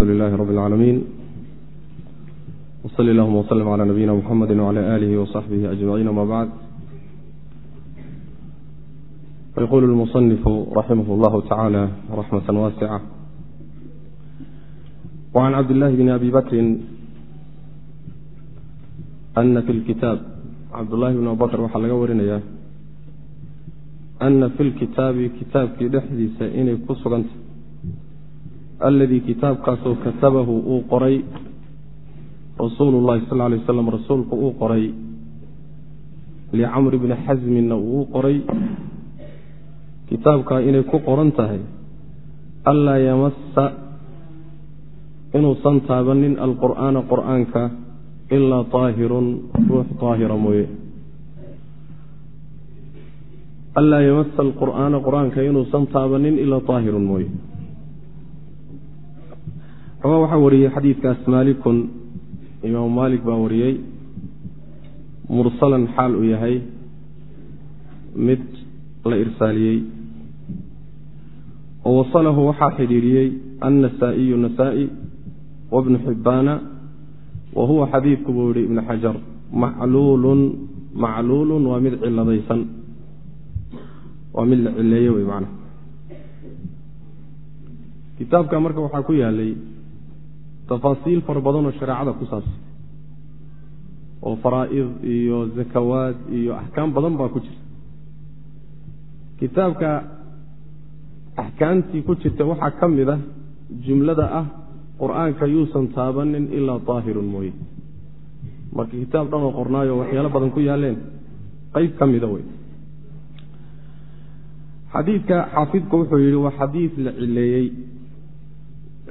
alxamdu lilahi rab اlcaalamiin wsali allahuma wslm cala nabiyina mxamedi wcala alihi wsaxbihi ajmaciin ama bacd fayqulu lmusanifu raximah llahu tacaala raxmata waasica wacan cabdillahi bni abi bakrin ana fi lkitaab cabdullahi bn abubakr waxaa laga warinayaa ana fi lkitaabi kitaabkii dhexdiisa inay ku sugantah aladii kitaabkaasoo katabahu uu qoray rasuulu llahi sal lay waslam rasuulku uu qoray licamri bni xasminna uu qoray kitaabkaa inay ku qoran tahay anlaa yamasa inuusan taabanin alqur'aana qur'aanka ilaa aahirun ruux aahira mooye. Anlaa yamasa alqur'aana qur'aanka inuusan taabanin ilaa aahirun mooye rawaa waxaa wariyey xadiidkaas maalikun imaamu maalik baa wariyey mursalan xaal uu yahay mid la irsaaliyey. Oo wasalahu waxaa xidhiiriyey annasaa'iyu nasaa-i wabnu xibbaana wa huwa xadiidku buu yihi ibnu xajar macluulun macluulun waa mid ciladaysan. Waa mid la cileeye wey macana kitaabka marka waxaa ku yaalay tafaasiil fara badan oo shareecada ku saabsan. Oo faraa'id iyo zakawaad iyo axkaam badan baa ku jirta. Kitaabka axkaamtii ku jirta waxaa ka mid ah jumlada ah qur'aanka yuusan taabanin ilaa daahirun mooye. Marka kitaab dhan oo qornaayo waxyaalo badan ku yaaleen qeyb ka mida wey. Xadiidka xaafidku wuxuu yidhi waa xadiid la cileeyey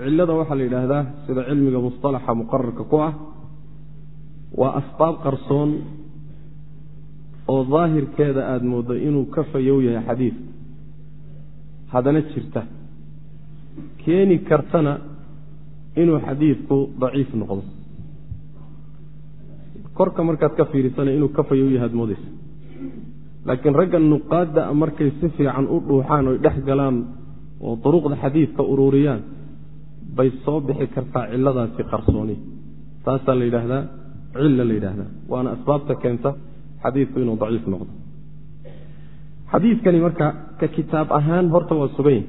cilada waxaa la yidhaahdaa sida cilmiga musطalaxa muqararka ku ah waa asbaab qarsoon oo daahirkeeda aada mooddo inuu ka fayow yahay xadiidka haddana jirta. Keeni kartana inuu xadiidku daciif noqdo. Korka markaad ka fiirisana inuu ka fayow yahay ad moodeysa laakiin ragga nuqaadda markay si fiican u dhuuxaan oy dhex galaan oo duruqda xadiidka ururiyaan bay soo bixi kartaa ciladaasi qarsooni. Taasaa la yidhaahdaa cilla la yidhaahdaa. Waana asbaabta keenta xadiidku inuu daciif noqdo. Xadiidkani marka ka kitaab ahaan horta waa sugan yahi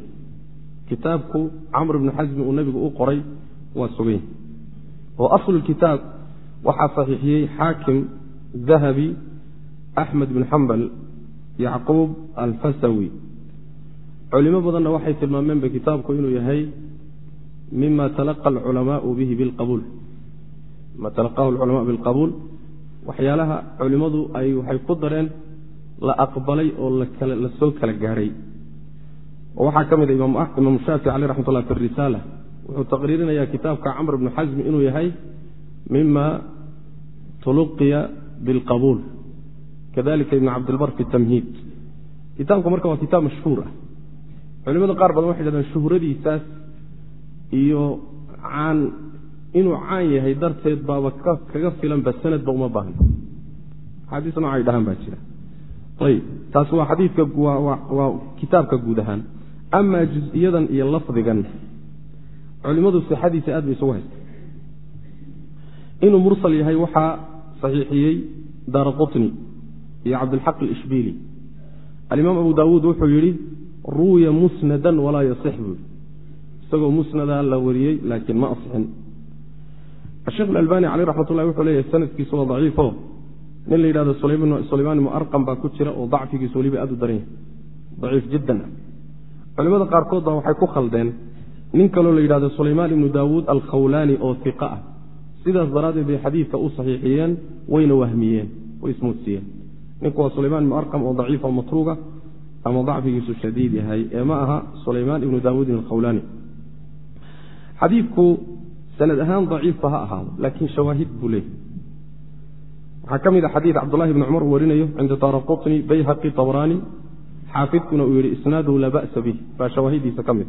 kitaabku camr ibnu xasmi uu nebigu u qoray waa sugan yahi oo aslulkitaab waxaa saxiixiyey xaakim dahabi axmed bin xambal yacquub alfasawi. Culimo badanna waxay tilmaameenba kitaabku inuu yahay mima talaqa alculamaau bihi bilqabuul mima talaqahu alculamaau bilqabuul waxyaalaha culimmadu ay waxay ku dareen la aqbalay oo la soo kala gaadhay oo waxaa ka mid a imaam shaafici caleh raxmat ullah fi risaala wuxuu taqriirinayaa kitaabka camr bni xasmi inuu yahay mima tuluqiya bilqabuul kadalika ibn cabdilbar fi tamhiid kitaabka marka waa kitaab mashhuur ah culimada qaar badan waxay dhahdeen shuhradiisaas iyo caan inuu caan yahay darteed baaba kaga filanba sanadba uma baahna. Axaadiis noocay dhahaan baa jira. Ayb taas waa xadiidka waa kitaabka guud ahaan. Amaa juz-iyadan iyo lafdigan culimmadu sixadiisa aad bay isugu haysta inuu mursal yahay waxaa saxiixiyey daara iyo cabdilxaq alishbiili. Alimaam abu daawuud wuxuu yidhi ruwiya musnadan walaa yasix buu isagoo musnada la wariyey laakiin ma asixin. Sheekh alalbani caleyh raxmat ullahi wuxuu leeyahay sanadkiisu waa daciifo nin la yidhahdo sulaymaan ibnu arqam baa ku jira oo dacfigiisu weliba aad u daran yahay daciif jiddan. Culimada qaarkood waxay ku khaldeen nin kaloo la yidhahdo sulaymaan ibnu daawuud alkhawlaani oo iqa ah. Sidaas daraaddeed bay xadiidka u saxiixiyeen wayna wahmiyeen way ismuudsiiyeen ninku waa sulaymaan ibnu arqam oo daciifa matruuga ama dacfigiisu shadiid yahay. Ee ma aha sulaymaan ibnu daawuudin alkhawlaani xadiidku sanad ahaan daciifba ha ahaado laakiin shawaahid buu leeyahy waxaa ka mid a xadiid cabdullahi bni cumar uu warinayo cinda daara bayhaqi tabraani xaafidkuna uu yidhi isnaaduhu laa ba'sa bih. Baa shawaahidiisa ka mid.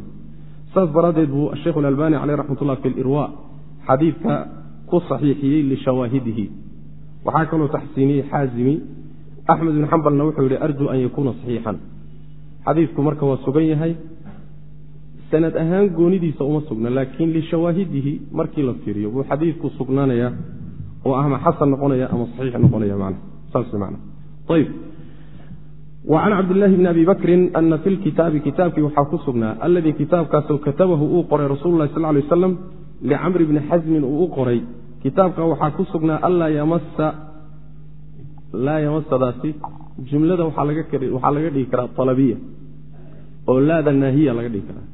Saas daraaddeed buu asheikh alalbani caleyh raxmat fi lirwa xadiidka ku saxiixiyey lishawaahidihi waxaa kaloo taxsiiniyey xaazimi axmed bin xambalna wuxuu yidhi arjuu an yakuuna saxiixan. Xadiidku marka waa sugan yahay sanad ahaan goonidiisa uma sugna laakiin lishawaahidihi markii la fiiriyo buu xadiidku sugnaanaya oo ama xasan noqonaya ama saxiix noqonaya man saas man ayb wa can cabdillaahi bni abi bakrin ana fi lkitaabi kitaabkii waxaa ku sugnaa alladii kitaabkaasoo katabahu uu qoray rasuulu lahi sal lay aslam licamri bni xasmin uu u qoray. Kitaabka waxaa ku sugnaa anlaa yamasa laa yamasadaasi jumlada waxaa laga dhigi karaa alabiya oo laada naahiya laga dhigi karaa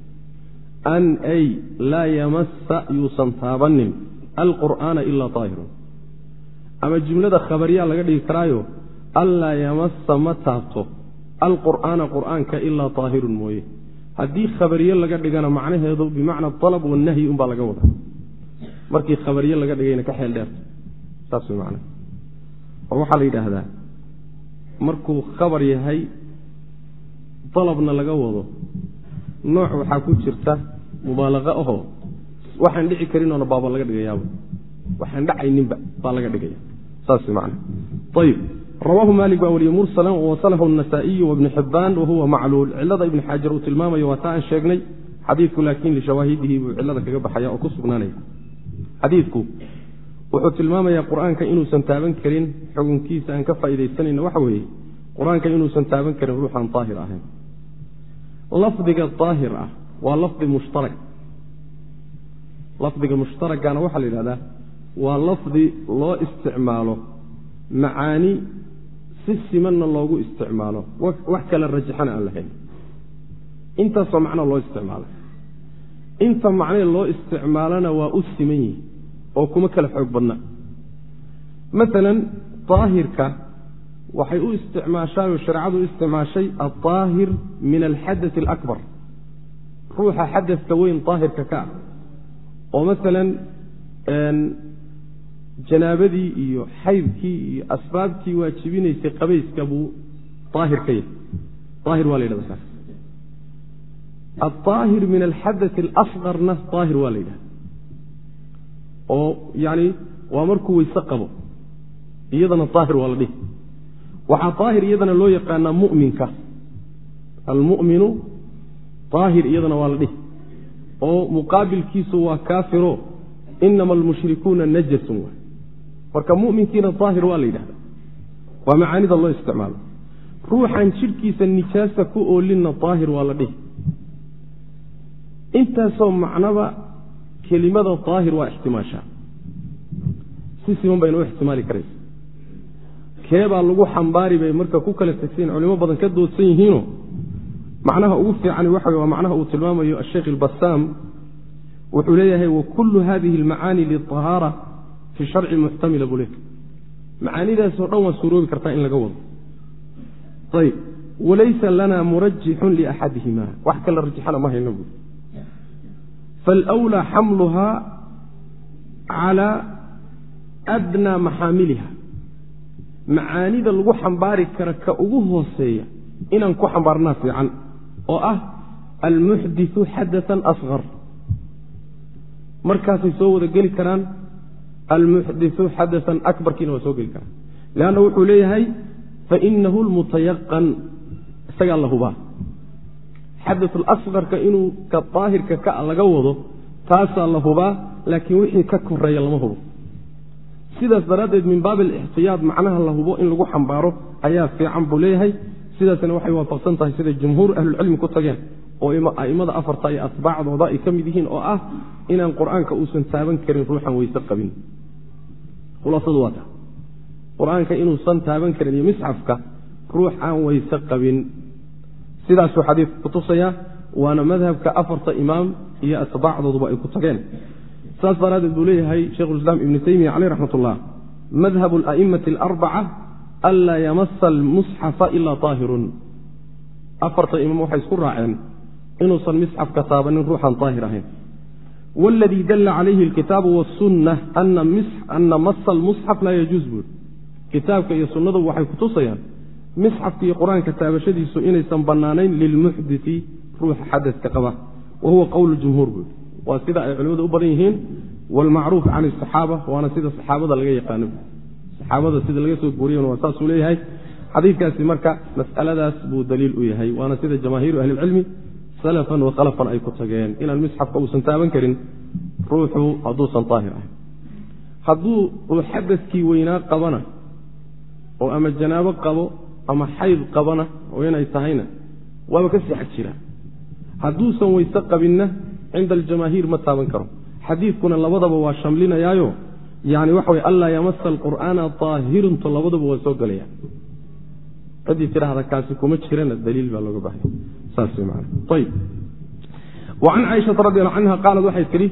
an ay laa yamasa yuusan taabanin alqur'aana ilaa aahirun ama jumlada khabariyaa laga dhigi karaayo anlaa yamasa ma taabto alqur'aana qur'aanka ilaa aahirun mooye haddii khabariye laga dhigana macnaheedu bimacna alab wanahyi unbaa laga wada markii khabariye laga dhigayna ka xeel dheerta saas way oo waxaa la yidhaahdaa markuu khabar yahay dalabna laga wado nooc waxaa ku jirta mubaalaqa ahoo waxaan dhici karinoona baaba laga dhigayaaba waxaan dhacayninba baa laga dhigaya saas man ayib rawaahu maalik baa weliye mursalan wawasalahu anasaa'iyu wabnu xibbaan wahuwa macluul. Cilada ibni xaajar uu tilmaamayo waa taa aan sheegnay. Xadiidku laakiin lishawaahidihi buu cilada kaga baxaya oo ku sugnaanaya xadiidku wuxuu tilmaamayaa qur'aanka inuusan taaban karin xukunkiisa aan ka faa'iidaysanayna waxa weeye qur'aanka inuusan taaban karin ruuxaan daahir ahayn. Lafdiga daahir ah waa lafdi mushtarak. Lafdiga mushtaragana waxaa la yidhahdaa waa lafdi loo isticmaalo macaani si simanna loogu isticmaalo. Wax kala rajaxana aan lahayn. Intaasoo macno loo isticmaala inta macnee loo isticmaalana waa u siman yihi oo kuma kala xoog badna. Maalan daahirka waxay u isticmaashaay oo shareecadu u isticmaashay aldaahir min alxadaث alakbar ruuxa xadadka weyn daahirka ka ah. Oo maalan janaabadii iyo xaydkii iyo asbaabtii waajibinaysay qabayska buu daahir ka yahay. Daahir waa la yidhahda saas. Aldaahir min alxadaث alasqarna daahir waa la yidhahda oo yani waa markuu weyse qabo iyadana daahir waa la dhihi. Waxaa daahir iyadana loo yaqaanaa muminka. Almuminu daahir iyadana waa la dhihi. Oo muqaabilkiisu waa kaafiro. Inama almushrikuuna najasun waay marka muminkiina daahir waa la yidhahda. Waa macaanida loo isticmaalo. Ruuxan jidhkiisa nijaasa ku oolinna daahir waa la dhihi. Intaasoo macnaba kelimada daahir waa ixtimaashaa. Si siman bayna u ixtimaali karaysa. Keebaa lagu xambaari bay marka ku kala tegsayin culimo badan ka doodsan yihiino macnaha ugu fiicani waxa waa macnaha uu tilmaamayo asheikh ilbasaam wuxuu leeyahay wakullu hadihi almacaani liahaara fi sharci muxtamila buu leeyahy macaanidaasoo dhan waa suuroobi kartaa in laga wado. Ayb walaysa lana murajixun liaxadihima wax kala rajixana ma hayno buui falwlaa xamluha cala adnaa maxaamiliha macaanida lagu xambaari kara ka ugu hooseeya inaan ku xambaarnaa fiican oo ah almuxdiu xadaan asqar markaasay soo wada geli karaan almuxdiu xadaan akbarkiina waa soo geli karaan. Leanna wuxuu leeyahay fainahu lmutayaqan isagaa la hubaa xadau lasqarka inuu ka daahirka ka laga wado taasaa la hubaa laakiin wixii ka koreeya lama hubo. Sidaas daraaddeed min baab alixtiyaad macnaha la hubo in lagu xambaaro ayaa fiican buu leeyahay sidaasna waxay waafaqsan tahay siday jumhuur ahlulcilmi ku tageen oo a'immada afarta iyo atbaacdooda ay ka mid yihiin oo ah inaan qur'aanka uusan taaban karin ruuxan weyse qabin. Khulaasadu waa ta qur'aanka inuusan taaban karin iyo misxafka ruux aan weyse qabin sidaasuu xadiidku kutusayaa waana madhabka afarta imaam iyo atbaacdooduba ay ku tageen. Saas daraaddeed buu leeyahay sheikhulislaam ibnu taymiya caleyh raxmat ullah madhabu ala'immati alarbaca anlaa yamasa almusxafa ilaa daahirun afarta imaam waxay isku raaceen inuusan misxafka taabanin ruuxaan daahir ahayn waladii dalla calayhi alkitaabu wasunna ana masa almusxaf laa yajuuz buuri kitaabka iyo sunnadu waxay kutusayaan misxafka iyo qur'aanka taabashadiisu inaysan bannaanayn lilmuxditi ruuxa xadadka qaba wa huwa qowlu jumhuur buuri waa sida ay culimmadu u badan yihiin waalmacruuf can asaxaaba waana sida saxaabada laga yaqaano saxaabada sida laga soo guuriyan waa saasuu leeyahay. Xadiidkaasi marka mas'aladaas buu daliil u yahay waana sida jamaahiiru ahlilcilmi salafan wa khalafan ay ku tageen. Inaan misxafka uusan taaban karin ruuxu hadduusan daahir ahay hadduu uu xadadkii weynaa qabana oo ama janaabo qabo ama xayd qabana oo inay tahayna waaba ka sii xag jira. Hadduusan weyse qabinna cinda aljamaahiir ma taaban karo. Xadiidkuna labadaba waa shamlinayaayo yani waxa way anlaa yamasa alqur'aana daahirunto labadaba waa soo gelaya ciddii tidhaahda kaasi kuma jirana daliil baa looga baahaya saas man ayb wa can caaishata radi allahu canha qaalad waxay tidhi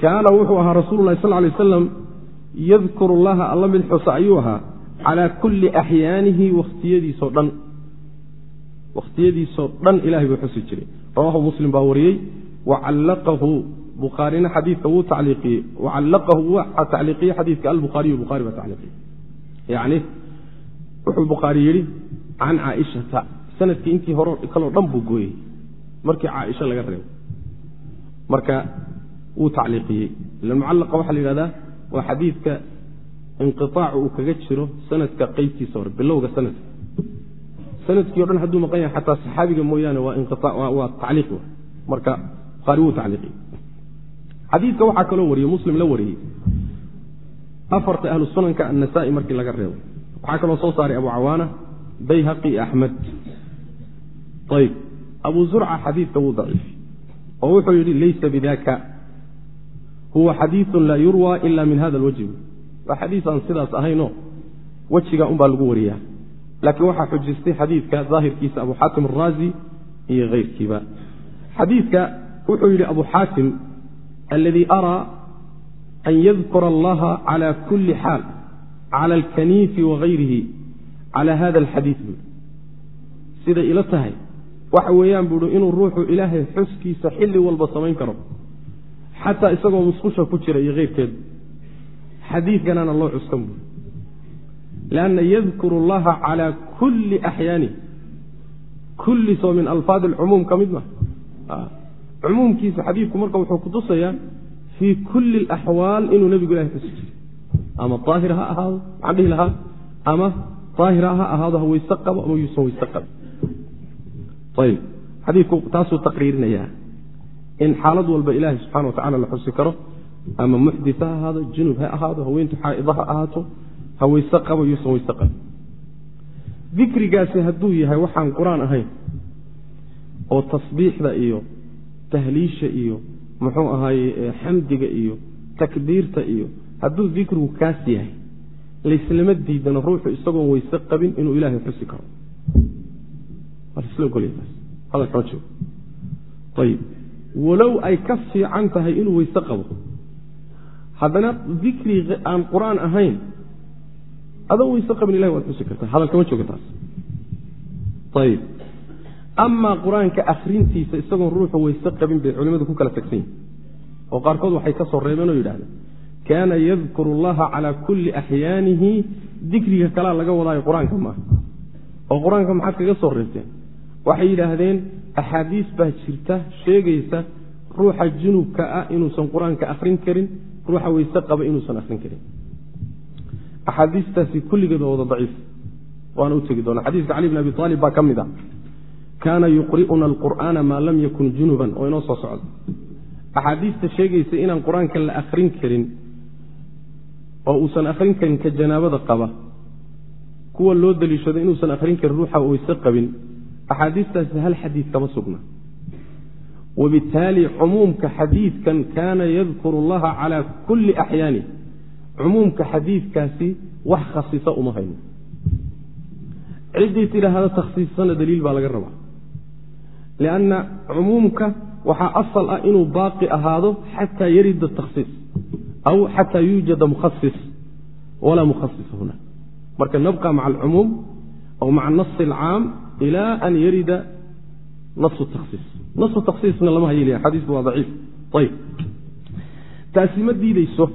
kaana wuxuu ahaa rasuulu sal lay aslam yadkuru llaha alla mid xusa ayuu ahaa calaa kulli axyaanihi wakhtiyadiisoo dhan. Wakhtiyadiisoo dhan ilahay buu xusi jiray. Rawahu muslim baa wariyey wa callaqahu bukhaarina xadiidka wuu tacliiqiyey wacallaqahu waa tacliiqiyey xadiidka albukhaariyu bukhari baa tacliiqiyey yani wuxuu bukhaari yidhi can caaishata sannadkii intii hore kaloo dhan buu gooyey. Markii caaisha laga reebo. Marka wuu tacliiqiyey. Ilan mucallaqa waxaa la yidhahdaa waa xadiidka inqiaacu uu kaga jiro sanadka qeybtiisa hore bilowga sanadka. Sanadkii o dhan hadduu maqan yahay xataa saxaabiga mooyaane waa tacliiq. Marka bukhaari wuu tacliiqiyey xadiidka waxaa kaloo wariyey muslim la wariyey afarta ahlu sunanka annasaai markii laga reebo. Waxaa kaloo soo saaray abu cawaana bayhaqi axmed ayb abu zurca xadiidka wuu daciifi oo wuxuu yidhi laysa bidaka huwa xadiiun laa yurwa ila min hada alwajhi. Waa xadiis aan sidaas ahayno wejiga unbaa lagu wariyaa. Laakiin waxaa xujistay xadiidka daahirkiisa abu xaatim araazi iyo keyrkiiba xadiidka wuxuu yidhi abu xaatim aladii araa an yadkura allaha cala kuli xaal cala alkaniifi wagayrihi cala hada alxadiid buui siday ila tahay waxa weeyaan buuhi inuu ruuxu ilaahay xuskiisa xilli walba samayn karo xataa isagoo musqusha ku jira iyo keyrkeedu xadiidkanana loo cuskan buui lanna yadkuru allaha cala kulli axyaani kulli soo min alfaad alcumuum ka mid ma cumuumkiisa xadiidku marka wuxuu kutusayaa fii kulli alaxwaal inuu nebigu ilahay jiray ama daahir ha ahaado maxaan dhihi lahaa? Ama daahira ha ahaado ha weyse qabo ama yuusan weyse qabin. Ayb xadiidku taasuu taqriirinayaa in xaalad walba ilaahay subxana wa la xusi karo ama muxdis ha ahaado junub ha ahaado haweentu xaaida ha ahaato ha weyse qabo yuusan weyse qabin. Dikrigaasi hadduu yahay waxaan qur'aan ahayn oo tasbiixda iyo tahliisha iyo muxuu ahaaye xamdiga iyo takbiirta iyo hadduu dikrigu kaas yahay layslama diidano ruuxu isagoon weyse qabin inuu ilaahay xusi karo. Walow ay ka fiican tahay inuu weyse qabo. Haddana dikri aan qur'aan ahayn adoo weyse qabin ilahi waad xusi kartaa hadalkama jooga taas amaa qur'aanka akrintiisa isagoon ruuxu weyse qabin bay culimadu ku kala tagsan yihiin oo qaarkood waxay ka soo reebeen oo yidhahdeen kaana yadkuru allaha calaa kulli axyaanihi dikriga kalaa laga wadaayo qur'aanka maaha oo qur'aanka maxaad kaga soo reebteen waxay yidhaahdeen axaadiis baa jirta sheegaysa ruuxa junubka ah inuusan qur'aanka akrin karin ruuxa weyse qaba inuusan akrin karin. Axaadiistaasi kulligeed waa wada daciif waana u tegi doona. Xadiiska cali bn abi aalib baa ka mid a kaana yuqri'una alqur'aana maa lam yakun junuban oo inoo soo socda axaadiista sheegaysa inaan qur'aanka la akrin karin oo uusan akrin karin ka janaabada qaba kuwa loo daliishado inuusan akrin karin ruuxa weyse qabin axaadiistaasi hal xadiid kama sugna. Wabittaali cumuumka xadiidkan kaana yadkuru allaha calaa kulli axyaani cumuumka xadiidkaasi wax khasisa uma hayno ciddii tidhaahda takhsiissana daliil baa laga rabaa lianna cumuumka waxaa asal ah inuu baaqi ahaado xataa yarida takhsiis aw xataa yuujada mukhasis walaa mukhasisa huna marka nabqa maca alcumuum aw maca anasi alcaam ila an yarida nasu takhsiis nasu takhsiisna lama hayl xadiisku waa daciif ayb taasi ma diideyso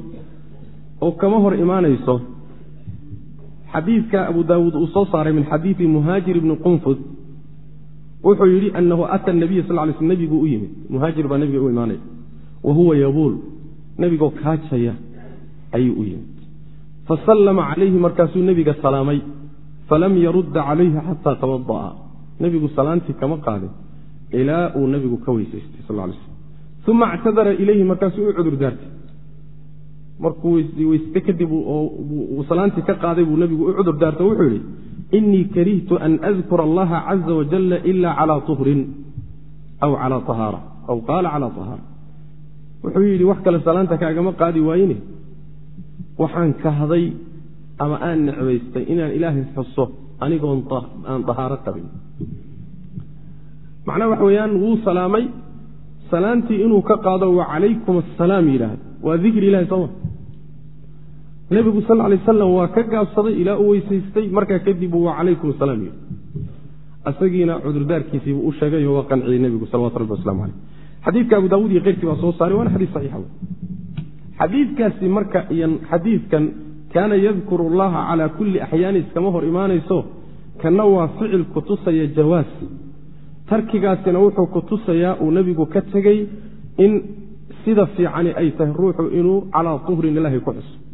oo kama hor imaanayso xadiidka abu daawuud uu soo saaray min xadiidi muhaajir ibni qunfud wuxuu yidhi anahu ata nabiya sal lay sl nebiguu u yimid. Muhaajir baa nebiga u imaanaya wa huwa yabuul. Nebigoo kaajaya ayuu u yimid. Fasallama calayhi markaasuu nebiga salaamay. Falam yarudda calayhi xataa tawada'a nebigu salaantii kama qaadin ilaa uu nabigu ka weysaystay sal lay slm uma actadara ilayhi markaasuu u cudur daartay. Markuu weyste kadib salaantii ka qaaday buu nabigu u cudur daarta wuxuu yidhi inii karihtu an adkura allaha caza wajala ila calaa tuhrin aw calaa ahaara aw qaala calaa ahaara wuxuu yidhi wax kale salaanta kaagama qaadi waayine waxaan kahday ama aan necbaystay inaan ilaahay xuso anigoon aan dahaaro qabin macnaha waxa weeyaan wuu salaamay salaantii inuu ka qaado wa calaykum asalaam yidhaahdo waa dikri ilahi sooma nebigu sal lay aslam waa ka gaabsaday ilaa u weysaystay markaa kadib uu wa calaykum asalaam yidhi isagiina cudurdaarkiisiibuu u sheegay oo waa qanciyey nebigu salawatu rabbi waslamu caleyh xadiidka abu daawud iyo keyrkii baa soo saaray waana xadiis saxiixa wey xadiidkaasi marka iyo xadiidkan kaana yadkuru allaha calaa kulli axyaani iskama hor imaanayso kana waa ficil kutusaya jawaas. Tarkigaasina wuxuu kutusayaa uu nebigu ka tegey in sida fiicani ay tahay ruuxu inuu calaa tuhrin ilaahay ku xuso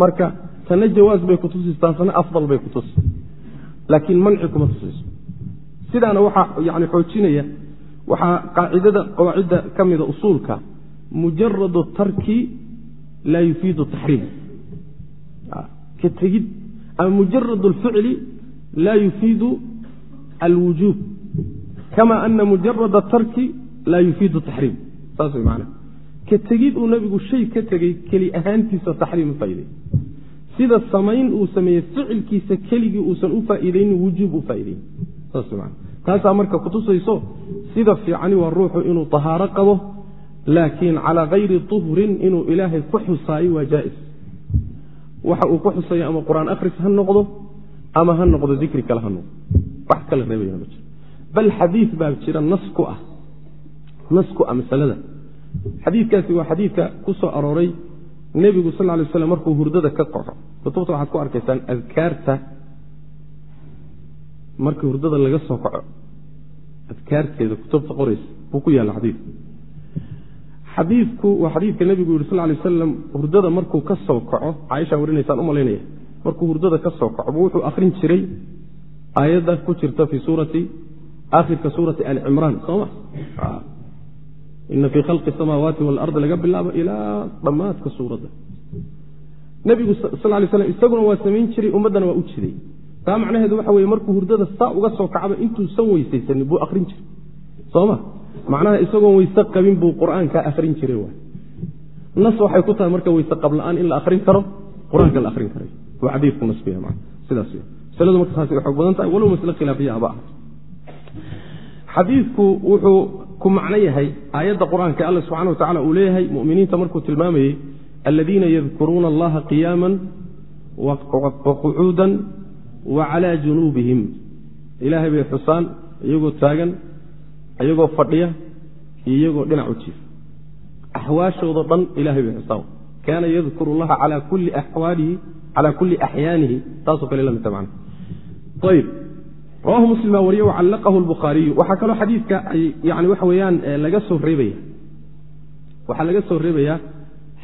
marka tana jawaas bay kutusaysa taasna afdal bay kutusi laakiin manci kuma tusayso sidaana waxaa yani xoojinaya waxaa qaacidada qawaacidda ka mida usuulka mujaradu tarki laa yufiidu taxriim. Ka tegid ama mujarad alficli laa yufiidu alwujuub. Kama ana mujarada tarki laa yufiidu taxriim. Saas way maana ka tegid uu nabigu shay ka tegey keli ahaantiisa taxriim u faa'iday sida samayn uu sameeyey ficilkiisa keligii uusan u faa'iidaynin wujuub u maana taasaa marka kutusayso sida fiicani waa ruuxu inuu tahaaro qabo laakiin calaa kayri tuhrin inuu ilaahay ku xusaayo waa jaa'is. Waxa uu ku xusayo ama qur'aan akhris ha noqdo ama ha noqdo dikri kale ha noqdo. Wax kala reebayana ma jiro bal xadiid baa jira nas ku ah. Nas ku ah masalada xadiidkaasi waa xadiidka ku soo arooray nebigu sal ly slam markuu hurdada ka kaco kutubta waxaad ku arkaysaan adkaarta markii hurdada laga soo kaco. Adkaarteeda kutubta qoraysa buu ku yaalla xadiidku xadiidku waa xadiidka nebigu yihi sal lay wasalam hurdada markuu ka soo kaco caaisha warinaysaan u malaynaya markuu hurdada ka soo kaco buu wuxuu akhrin jiray aayadda ku jirta fii suurati akhirka suurati ali cimraan sooma ina fii khalqi samaawaati waalardi laga bilaabo ilaa dhammaadka suuradda. Nebigu sal lay slam isaguna waa samayn jiray ummaddana waa u jiday taa macnaheedu waxa weye markuu hurdada saa uga soo kacba intuusan weysaysanin buu akhrin jiray. Sooma? Macnaha isagoon weyse qabin buu qur'aanka akhrin jiray waay. Nas waxay ku tahay marka weyse qabla-aan in la akhrin karo qur'aanka la akhrin karay. Waa xadiidku nasbiya man sidaas masaladu marka xoog badan tahay walow masle khilaafiya aba. Ah xadiidku wuxuu ku macno yahay aayadda qur'aanka alla subxana wa tacala uu leeyahay muminiinta markuu tilmaamayey aladiina yadkuruuna allaha qiyaama waqucuudan wa calaa junuubihim. Ilaahay bay xusaan iyagoo taagan iyagoo fadhiya iyo iyagoo dhinac u jiifa axwaashoodo dhan ilahay bay xusaan. Kaana yadkuru allaha calaa kulli axyaanihi taasoo kale lamidta man ayb rawahu muslim baa wariye wacallaqahu lbukhaariyu waxaa kaloo xadiidka yani waxa weeyaan laga soo reebaya. Waxaa laga soo reebayaa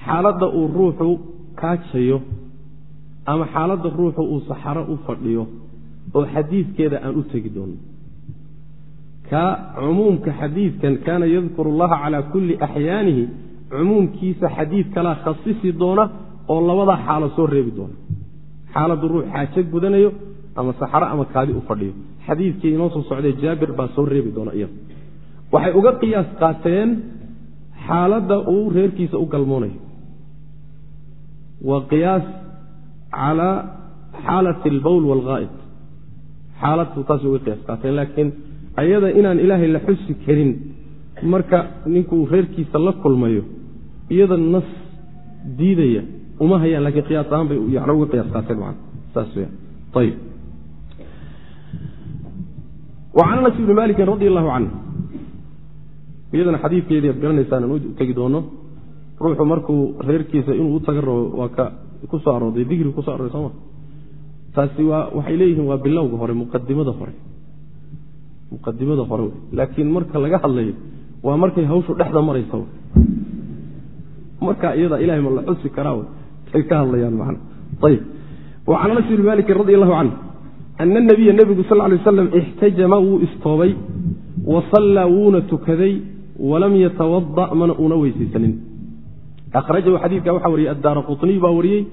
xaaladda uu ruuxu kaajayo ama xaaladda ruuxu uu saxaro u fadhiyo oo xadiidkeeda aan u tegi doono ka cumuumka xadiidkan kaana yadkuru allaha calaa kulli axyaanihi cumuumkiisa xadiid kalaa khasisi doona oo labadaa xaalo soo reebi doona. Xaaladdu ruux xaajo gudanayo ama saxaro ama kaadi u fadhiyo xadiidkii inoo soo socday jaabir baa soo reebi doona iyada waxay uga qiyaas qaateen xaaladda uu reerkiisa u galmoonayo. Waa qiyaas calaa xaalati albowl waalghaa'id xaaladdu taasay uga qiyaas qaateen laakiin ayada inaan ilaahay la xusi karin marka ninkuu reerkiisa la kulmayo iyada nas diidaya uma hayaan lakiin qiyaas ahaan bay yana uga qiyaas qaateen man saas weyaan ayib wacan anas ibni malikin radi allahu canh iyadana xadiidkeedii ad garanaysaan aan u tegi doono ruuxu markuu reerkiisa inuu u taga rabo waa ka ku soo arooday digri ku soo arooray sooma taasi waa waxay leeyihiin waa bilowga hore muqadimada hore. Muqadimada hore laakiin marka laga hadlayo waa markay hawshu dhexda maraysa w marka iyada ilahay ma la xusi karaa w ay ka hadlayaan man ayib wacan anas ibni malikin radi allahu canh ana nabiya nebigu sal lay waslam ixtajama wuu istoobay wa sallaa wuuna tukaday walam yatawada mana una weysaysanin akhrajahu xadiidka waxaa wariyey addaara quطniy baa wariyey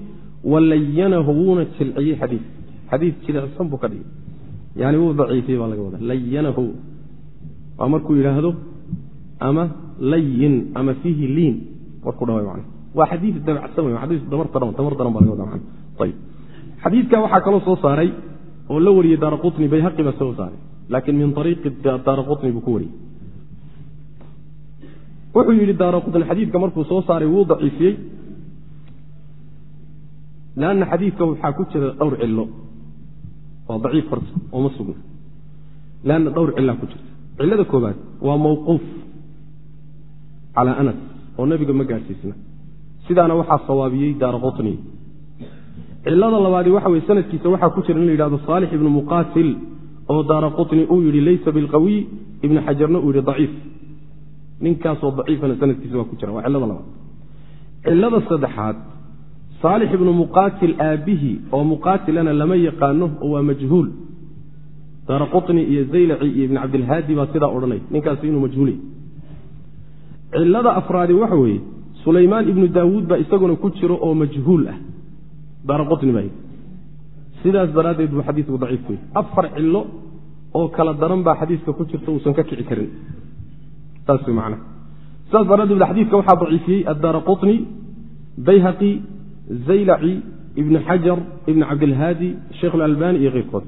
walayanahu wuuna jilciyey xadiid xadiid jilicsan buu ka dhigay yani wuu daciifiyey baa laga wada layanahu waa markuu yidhaahdo ama layin ama fiihi liin markuu dhawa man waa xadii dabacsan wey xadii dabar daran baa laga wada man ayib xadiidka waxaa kaloo soo saaray oo la wariyey daara quni bayhaqi ba soo saaray laakiin min ariiqi daara quni buu ku wariyey wuxuu yidhi daara qutni xadiidka markuu soo saaray wuu daciifiyey lanna xadiidka waxaa ku jira dhowr cillo. Waa daciif horta ooma sugna. Lanna dhowr cillaa ku jirta. Cillada koobaad waa mawquuf calaa anas oo nebiga ma gaadhsiisna sidaana waxaa sawaabiyey daara qutni cilada labaadi waxa weye sanadkiisa waxaa ku jira in la yidhahdo saalix ibnu muqaatil oo daara qutni uu yidhi leysa bilqawiy. Ibnu xajarna uu yidhi daciif. Ninkaasoo daciifana sanadkiisa waa ku jira. Waa cilada labaad. Cilada saddexaad saalix ibnu muqaatil aabbihii oo muqaatilana lama yaqaano oo waa majhuul. Daara qutni iyo zaylaci iyo ibn cabdilhaadi baa sidaa odhanay ninkaasi inuu majhuuliy cilada afraadi waxa weeye sulaymaan ibnu daawuud baa isaguna ku jiro oo majhuul ah sidaas daraaddeed buu xadiidku daciif wey afar cilo oo kala daran baa xadiidka ku jirta uusan ka kici karin. Saas wey macnaha sidaas daraaddeed xadiidka waxaa daciifiyey addaara bayhaqi zaylaci ibn xajar ibn cabdilhaadi sheikh اlalbani iyo keyrkood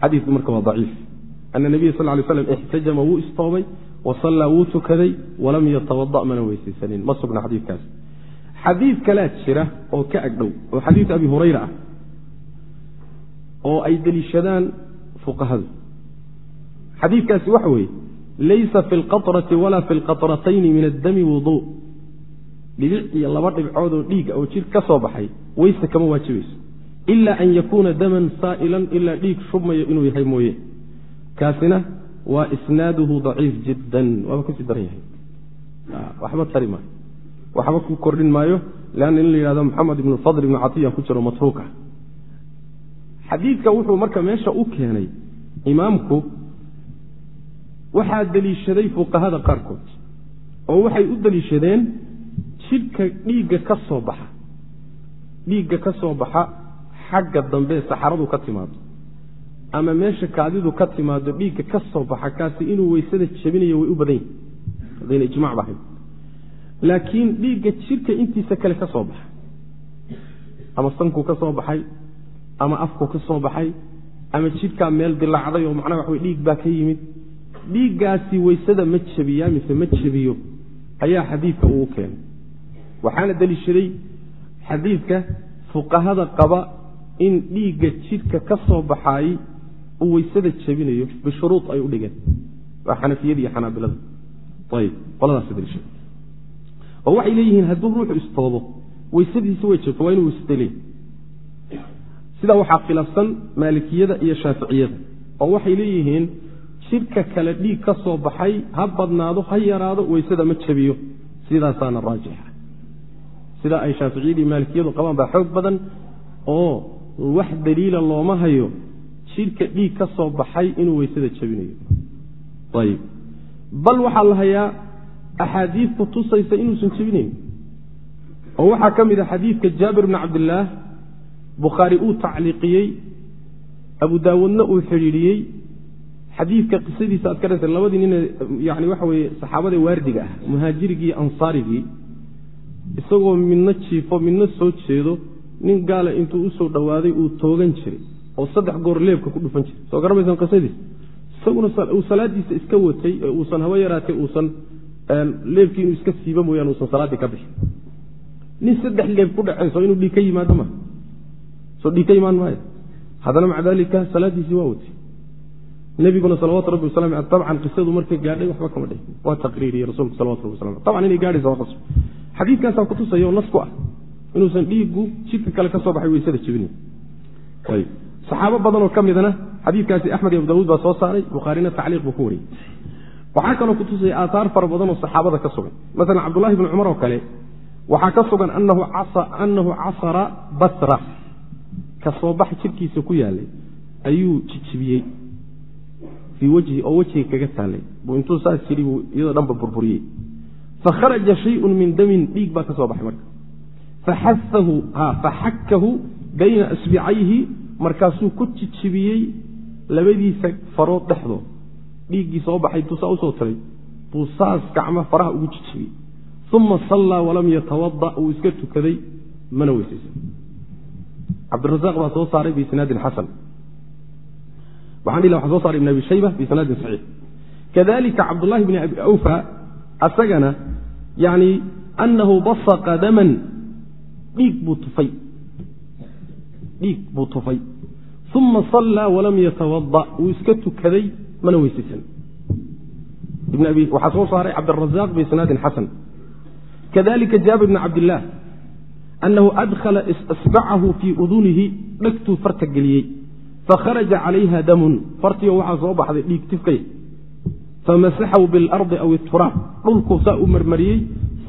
xadiiku marka waa daciif. Ana nabiya sal lay slam ixtajama wuu istoobay wasallaa wuu tukaday walam yatawada mana weysaysanin. Ma sugna xadiidkaas xadiid kalea jira oo ka agdhow oo xadiid abi hurayra ah oo ay deliishadaan fuqahadu. Xadiidkaasi waxa weeye laysa fi lqaطrati walaa fi lqaطratayni min addami wuduu dhibic iyo laba dhibcood oo dhiiga oo jir ka soo baxay weyse kama waajibayso ila an yakuuna daman saa'ilan ilaa dhiig shubmayo inuu yahay mooye. Kaasina waa isnaaduhu daciif jiddan. Waaba ka sii daran yahay. Waxba tari maayo waxba ku kordhin maayo leanna in la yidhahdo moxamed ibnu fadl ibnu catiya ku jiro matruuka xadiidka wuxuu marka meesha u keenay imaamku waxaa deliishaday fuqahada qaarkood oo waxay u deliishadeen jidhka dhiigga ka soo baxa. Dhiigga ka soo baxa xagga dambe saxaradu ka timaado ama meesha kaadidu ka timaado dhiigga ka soo baxa kaasi inuu weysada jabinayo way u badan yihiin haddayna ijmac bahayn laakiin dhiigga jidhka intiisa kale ka soo baxa ama sankuu ka soo baxay ama afkuu ka soo baxay ama jidhkaa meel dilaacday oo macnaha waxawey dhiig baa ka yimid. Dhiiggaasi weysada ma jabiyaa mise ma jabiyo ayaa xadiidka uu keenay. Waxaana deliishaday xadiidka fuqahada qaba in dhiigga jidhka ka soo baxaay uu weysada jabinayo bishuruud ay u dhigeen. Waa xanafiyada iyo xanaabilada. Ayb qoladaas deliishada oo waxay leeyihiin hadduu ruuxu istoobo weysadiisa way jabto waa inuu leeyahy sidaa waxaa khilaafsan maalikiyada iyo shaaficiyada oo waxay leeyihiin jidhka kale dhiig ka soo baxay ha badnaado ha yaraado weysada ma jabiyo. Sidaasaana raajixa sida ay shaaficiyadii maalikiyadu qabaan baa xoog badan oo wax daliila looma hayo jidhka dhiig ka soo baxay inuu weysada jabinayo. Ayib. Bal waxaa la hayaa axaadiid ku tusaysa inuusan jebinayn oo waxaa ka mid a xadiidka jaabir bni cabdillaah bukhaari uu tacliiqiyey abu daawuudna uu xidhiidhiyey xadiidka qisadiisa aad ka dhantay labadii nine yani waxa weye saxaabada waardiga ah muhaajirigii ansaarigii isagoo midna jiifo midna soo jeedo nin gaala intuu u soo dhowaaday uu toogan jiray oo saddex goor leebka ku dhufan jiray soo garamaysan qisadiis isaguna uu salaadiisa iska watay ee uusan haba yaraatay uusan leebkii inuu iska siiba mooyaan uusan salaaddii ka bixin. Nin saddex leeb ku dhacayso inuu dhiig ka yimaado ma? Soo dhiig ka imaan maayo? Haddana maca daalika salaadiisii waa watay nebiguna salawatu rabbi wasalam dabcan qisadu markay gaadhay waxba kama dhihin. Waa taqriiriyey rasulku salawatu rabbi wasalam dabcan inay gaadhaysa waa qasb xadiidkaasaa kutusaya oo nas ah inuusan dhiiggu jidka kale ka soo baxay weysada jebinay saxaabo badanoo ka midana xadiidkaasi axmed iyo abu daawuud baa soo saaray bukhaarina tacliiq buu ku wariyey waxaa kaloo kutusaya aaaar fara badan oo saxaabada ka sugan. Maala cabdulahi bni cumar oo kale waxaa ka sugan anahu casara basra. Ka soo bax jirkiisa ku yaalay ayuu jijibiyey. Fii wejhi oo wejiga kaga taallay buu intuu saas yidhi buu iyadoo dhanba burburiyey fakharaja shayun min damin dhiig baa ka baxay marka. Faxasahu faxakahu bayna asbicayhi markaasuu ku jijibiyey labadiisa farood dhexdood dhiiggii soo baxay tuusaa u soo tiray buu saas gacma faraha ugu jijibiyey uma sallaa walam yatawada uu iska tukaday mana weysaysan. Cabdiraaq baa soo saaray biisnaadin xasan. Waxaan soo saaray ibn abi shayba biisnaadin saxiix. Kadalika cabdullahi bni abi awfa asagana yani anahu basaqa daman dhiig buu tufay. Dhiig buu tufay. Uma sallaa walam yatawada wuu iska tukaday mana weysaysan waxaa soo saaray cabdirazaaq biisnaadin xasan. Kadalika jaabir bn cabdillaah anahu adkhala isbacahu fii udunihi dhegtuu farta geliyey. Fakharaja calayha damun fartiyo waxaa soo baxday dhiig tifkay. Famasaxahu biاlardi aw ituraab dhulkuu saa u marmariyey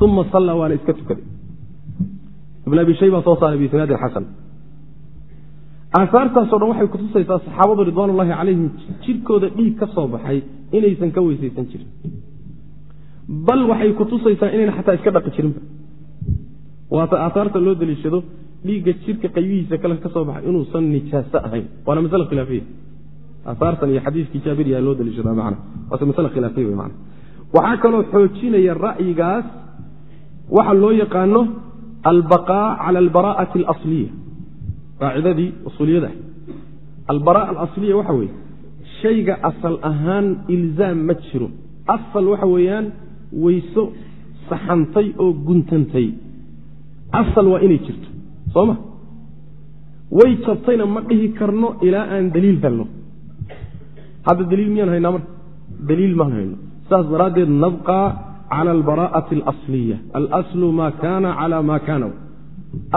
uma sallaa waana iska tukaday. Ibn abi shayba soo saaray biisnaadin xasan aahaartaasoo dhan waxay kutusaysaa saxaabadu ridwaan ullahi calayhim jirkooda dhiig ka soo baxay inaysan ka weysaysan jirin. Bal waxay kutusaysaa inayna xataa iska dhaqi jirinba. Waata aahaarta loo daliishado dhiigga jirka qaybihiisa kale ka soo baxay inuusan nijaaso ahayn. Waana masale khilaafiya. Aahaartan iyo xadiiskii jaabiriya loo daliishadaa macna. Waase masale khilaafiya wey macna. Waxaa kaloo xoojinaya ra'yigaas waxa loo yaqaano albaqaa cala albaraa'ati alasliya qaacidadii usuuliyada albara'a alasliya waxa weeye shayga asal ahaan ilzaam ma jiro. Asal waxa weeyaan weyso saxantay oo guntantay. Asal waa inay jirto soo ma? Way jabtayna ma dhihi karno ilaa aan daliil helno. Hadda daliil miyaan haynaa marka? Daliil maan hayno. Saas daraaddeed nabqaa cala albaraa'ati alasliya. Alaslu maa kaana cala maa kaana.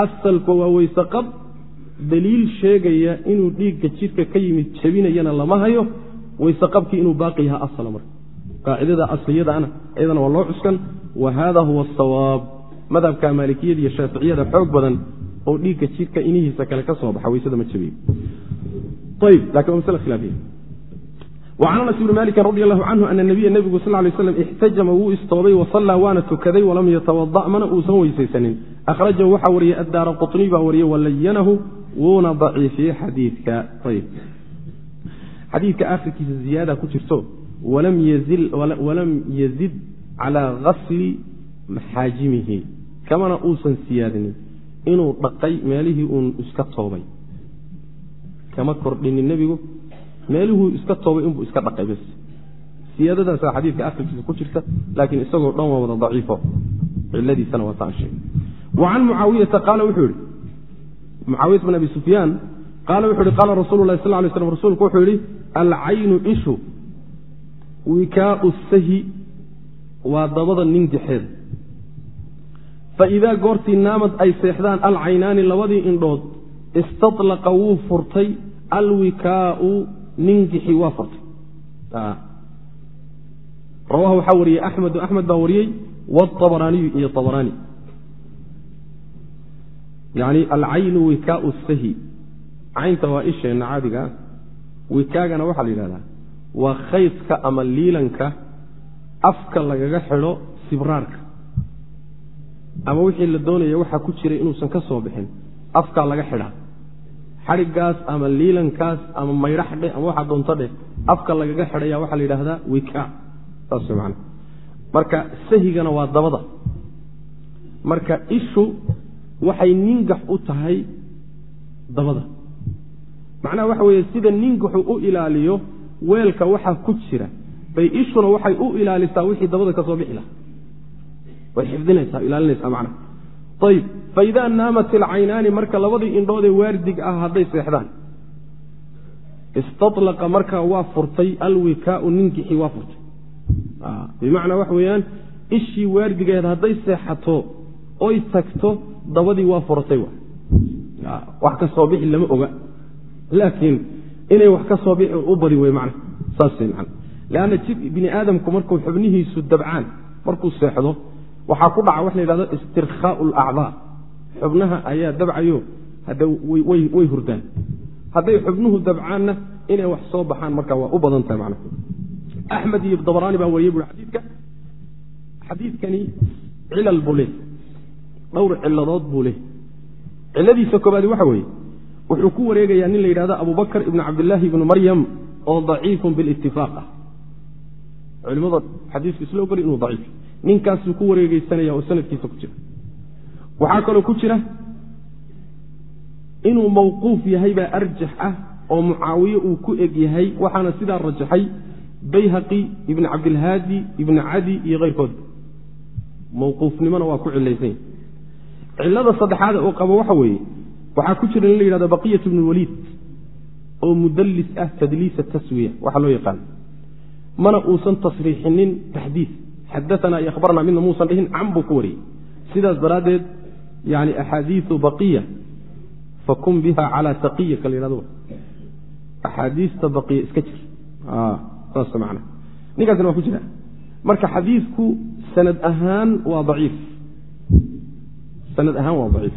Asalku waa weyse qab daliil sheegaya inuu dhiigga jidhka ka yimid jabinayana lama hayo weyse qabkii inuu baaqi yaha asala marka. Qaacidada asliyadaana iyadana waa loo cuskan. Wa hada huwa asawaab madhabka maalikiyada iyo shaaficiyada xoog badan oo dhiigga jidhka inihiisa kale ka soo baxa weysada ma jabiyo وcan anas bni maliki radi allahu canhu ana nabiya nebigu sal lay slam ixtajama wuu istoobay wasallaa waana tukaday walam yatawada mana uusan weysaysanin. Akhrajahu waxaa wariyey addaara quطniy baa wariyey walayanahu wuuna daciifiyey xadiidka. Ayb xadiidka akhirkiisa ziyaada ku jirto walam yazid calaa gasli maxaajimihi. Kamana uusan siyaadinin. Inuu dhaqay meelihii uun iska toobay. Kama kordhinin nebigu meeluhuu iska toobay inbuu iska dhaqay bas siyaadadaasa xadiidka akhirkiisa ku jirta laakiin isagoo dhan waa wada daciifo. Ciladiisana waa taan sheegay wa can mucaawiyata qaala wuxuu yihi mucaawiyat bin abi sufyaan qaala wuxuu yihi qaala rasuulu lahi sal lay slam rasuulku wuxuu yihi alcaynu ishu wikaau sahi waa dabada ningixeeda faidaa goortii naamad ay seexdaan alcaynaani labadii indhood istatlaqa wuu furtay alwikaau ningixi waa furtay. Rawaha waxaa wariyey axmedu axmed baa wariyey wاطabaraaniyu iyo abaraani yani alcaynu wikaau sahi caynta waa isheenna caadiga wikaagana waxaa la yidhahdaa waa khaydka ama liilanka afka lagaga xidho sibraarka. Ama wixii la doonaya waxaa ku jiray inuusan ka soo bixin afkaa laga xidhaa xadhigaas ama liilankaas ama maydhax dheh ama waxaa doonto dheh afka lagaga xidhaya waxaa la yidhaahdaa wika saas man marka sahigana waa dabada. Marka ishu waxay ningax u tahay dabada. Macnaha waxa weeye sida ningaxu u ilaaliyo weelka waxaa ku jira bay ishuna waxay u ilaalisaa wixii dabada ka soo bixi laha way xifdinaysaa ilaalinaysaa macnaha. Ayib faidaa naamat ilcaynaani marka labadii indhoodee waardig ah hadday seexdaan. Istatlaqa markaa waa furtay alwikaau ninkixii waa furtay. Bimacnaa waxa weeyaan ishii waardigeed hadday seexato oy tagto dabadii waa furatay wax ka soo bixi lama oga. Laakiin inay wax ka soo bixi u badi wey man saas man leanna jib bini aadamku markuu xubnihiisu dabcaan markuu seexdo waxaa ku dhaca waxa la yidhahdo istirkhaau alacdaa xubnaha ayaa dabcayo hadda way hurdaan. Hadday xubnuhu dabcaanna inay wax soo baxaan marka waa u badan tahay macnaha axmed iyo dabaraani baa wariyey bui xadiidka. Xadiidkani cilal buu leh dhowr ciladood buu leh. Ciladiisa koobaadi waxa weeye wuxuu ku wareegayaa nin la yidhahdo abubakr ibn cabdillaahi ibnu maryam oo daciifun bilitifaaq ah. Culimada xadiisku isla ogoli inuu daciif ninkaasuu ku wareegeysanaya oo sanadkiisa ku jira. Waxaa kaloo ku jira inuu mawquuf yahay baa arjax ah oo mucaawiye uu ku eg yahay waxaana sidaa rajaxay bayhaqi ibn cabdilhaadi ibn cadi iyo keyrkood mawquufnimona waa ku cilaysanya cilada saddexaad oo qabo waxa weeye waxaa ku jira in la yidhahdo baqiyat bn waliid oo mudallis ah tadliisa taswiya waxaa loo yaqaano mana uusan tasriixinin taxdiid xadaanaa iyo akhbarnaa midna muusan dhihin can buu ku wariyey. Sidaas daraaddeed yani axaadiiu baqiya fakun biha calaa taqiya ka la yhahdo axaadiista baqiya iska jir. Saas man ninkaasna waa ku jira. Marka xadiidku sanad ahaan waa daciif sanad ahaan waa daciif.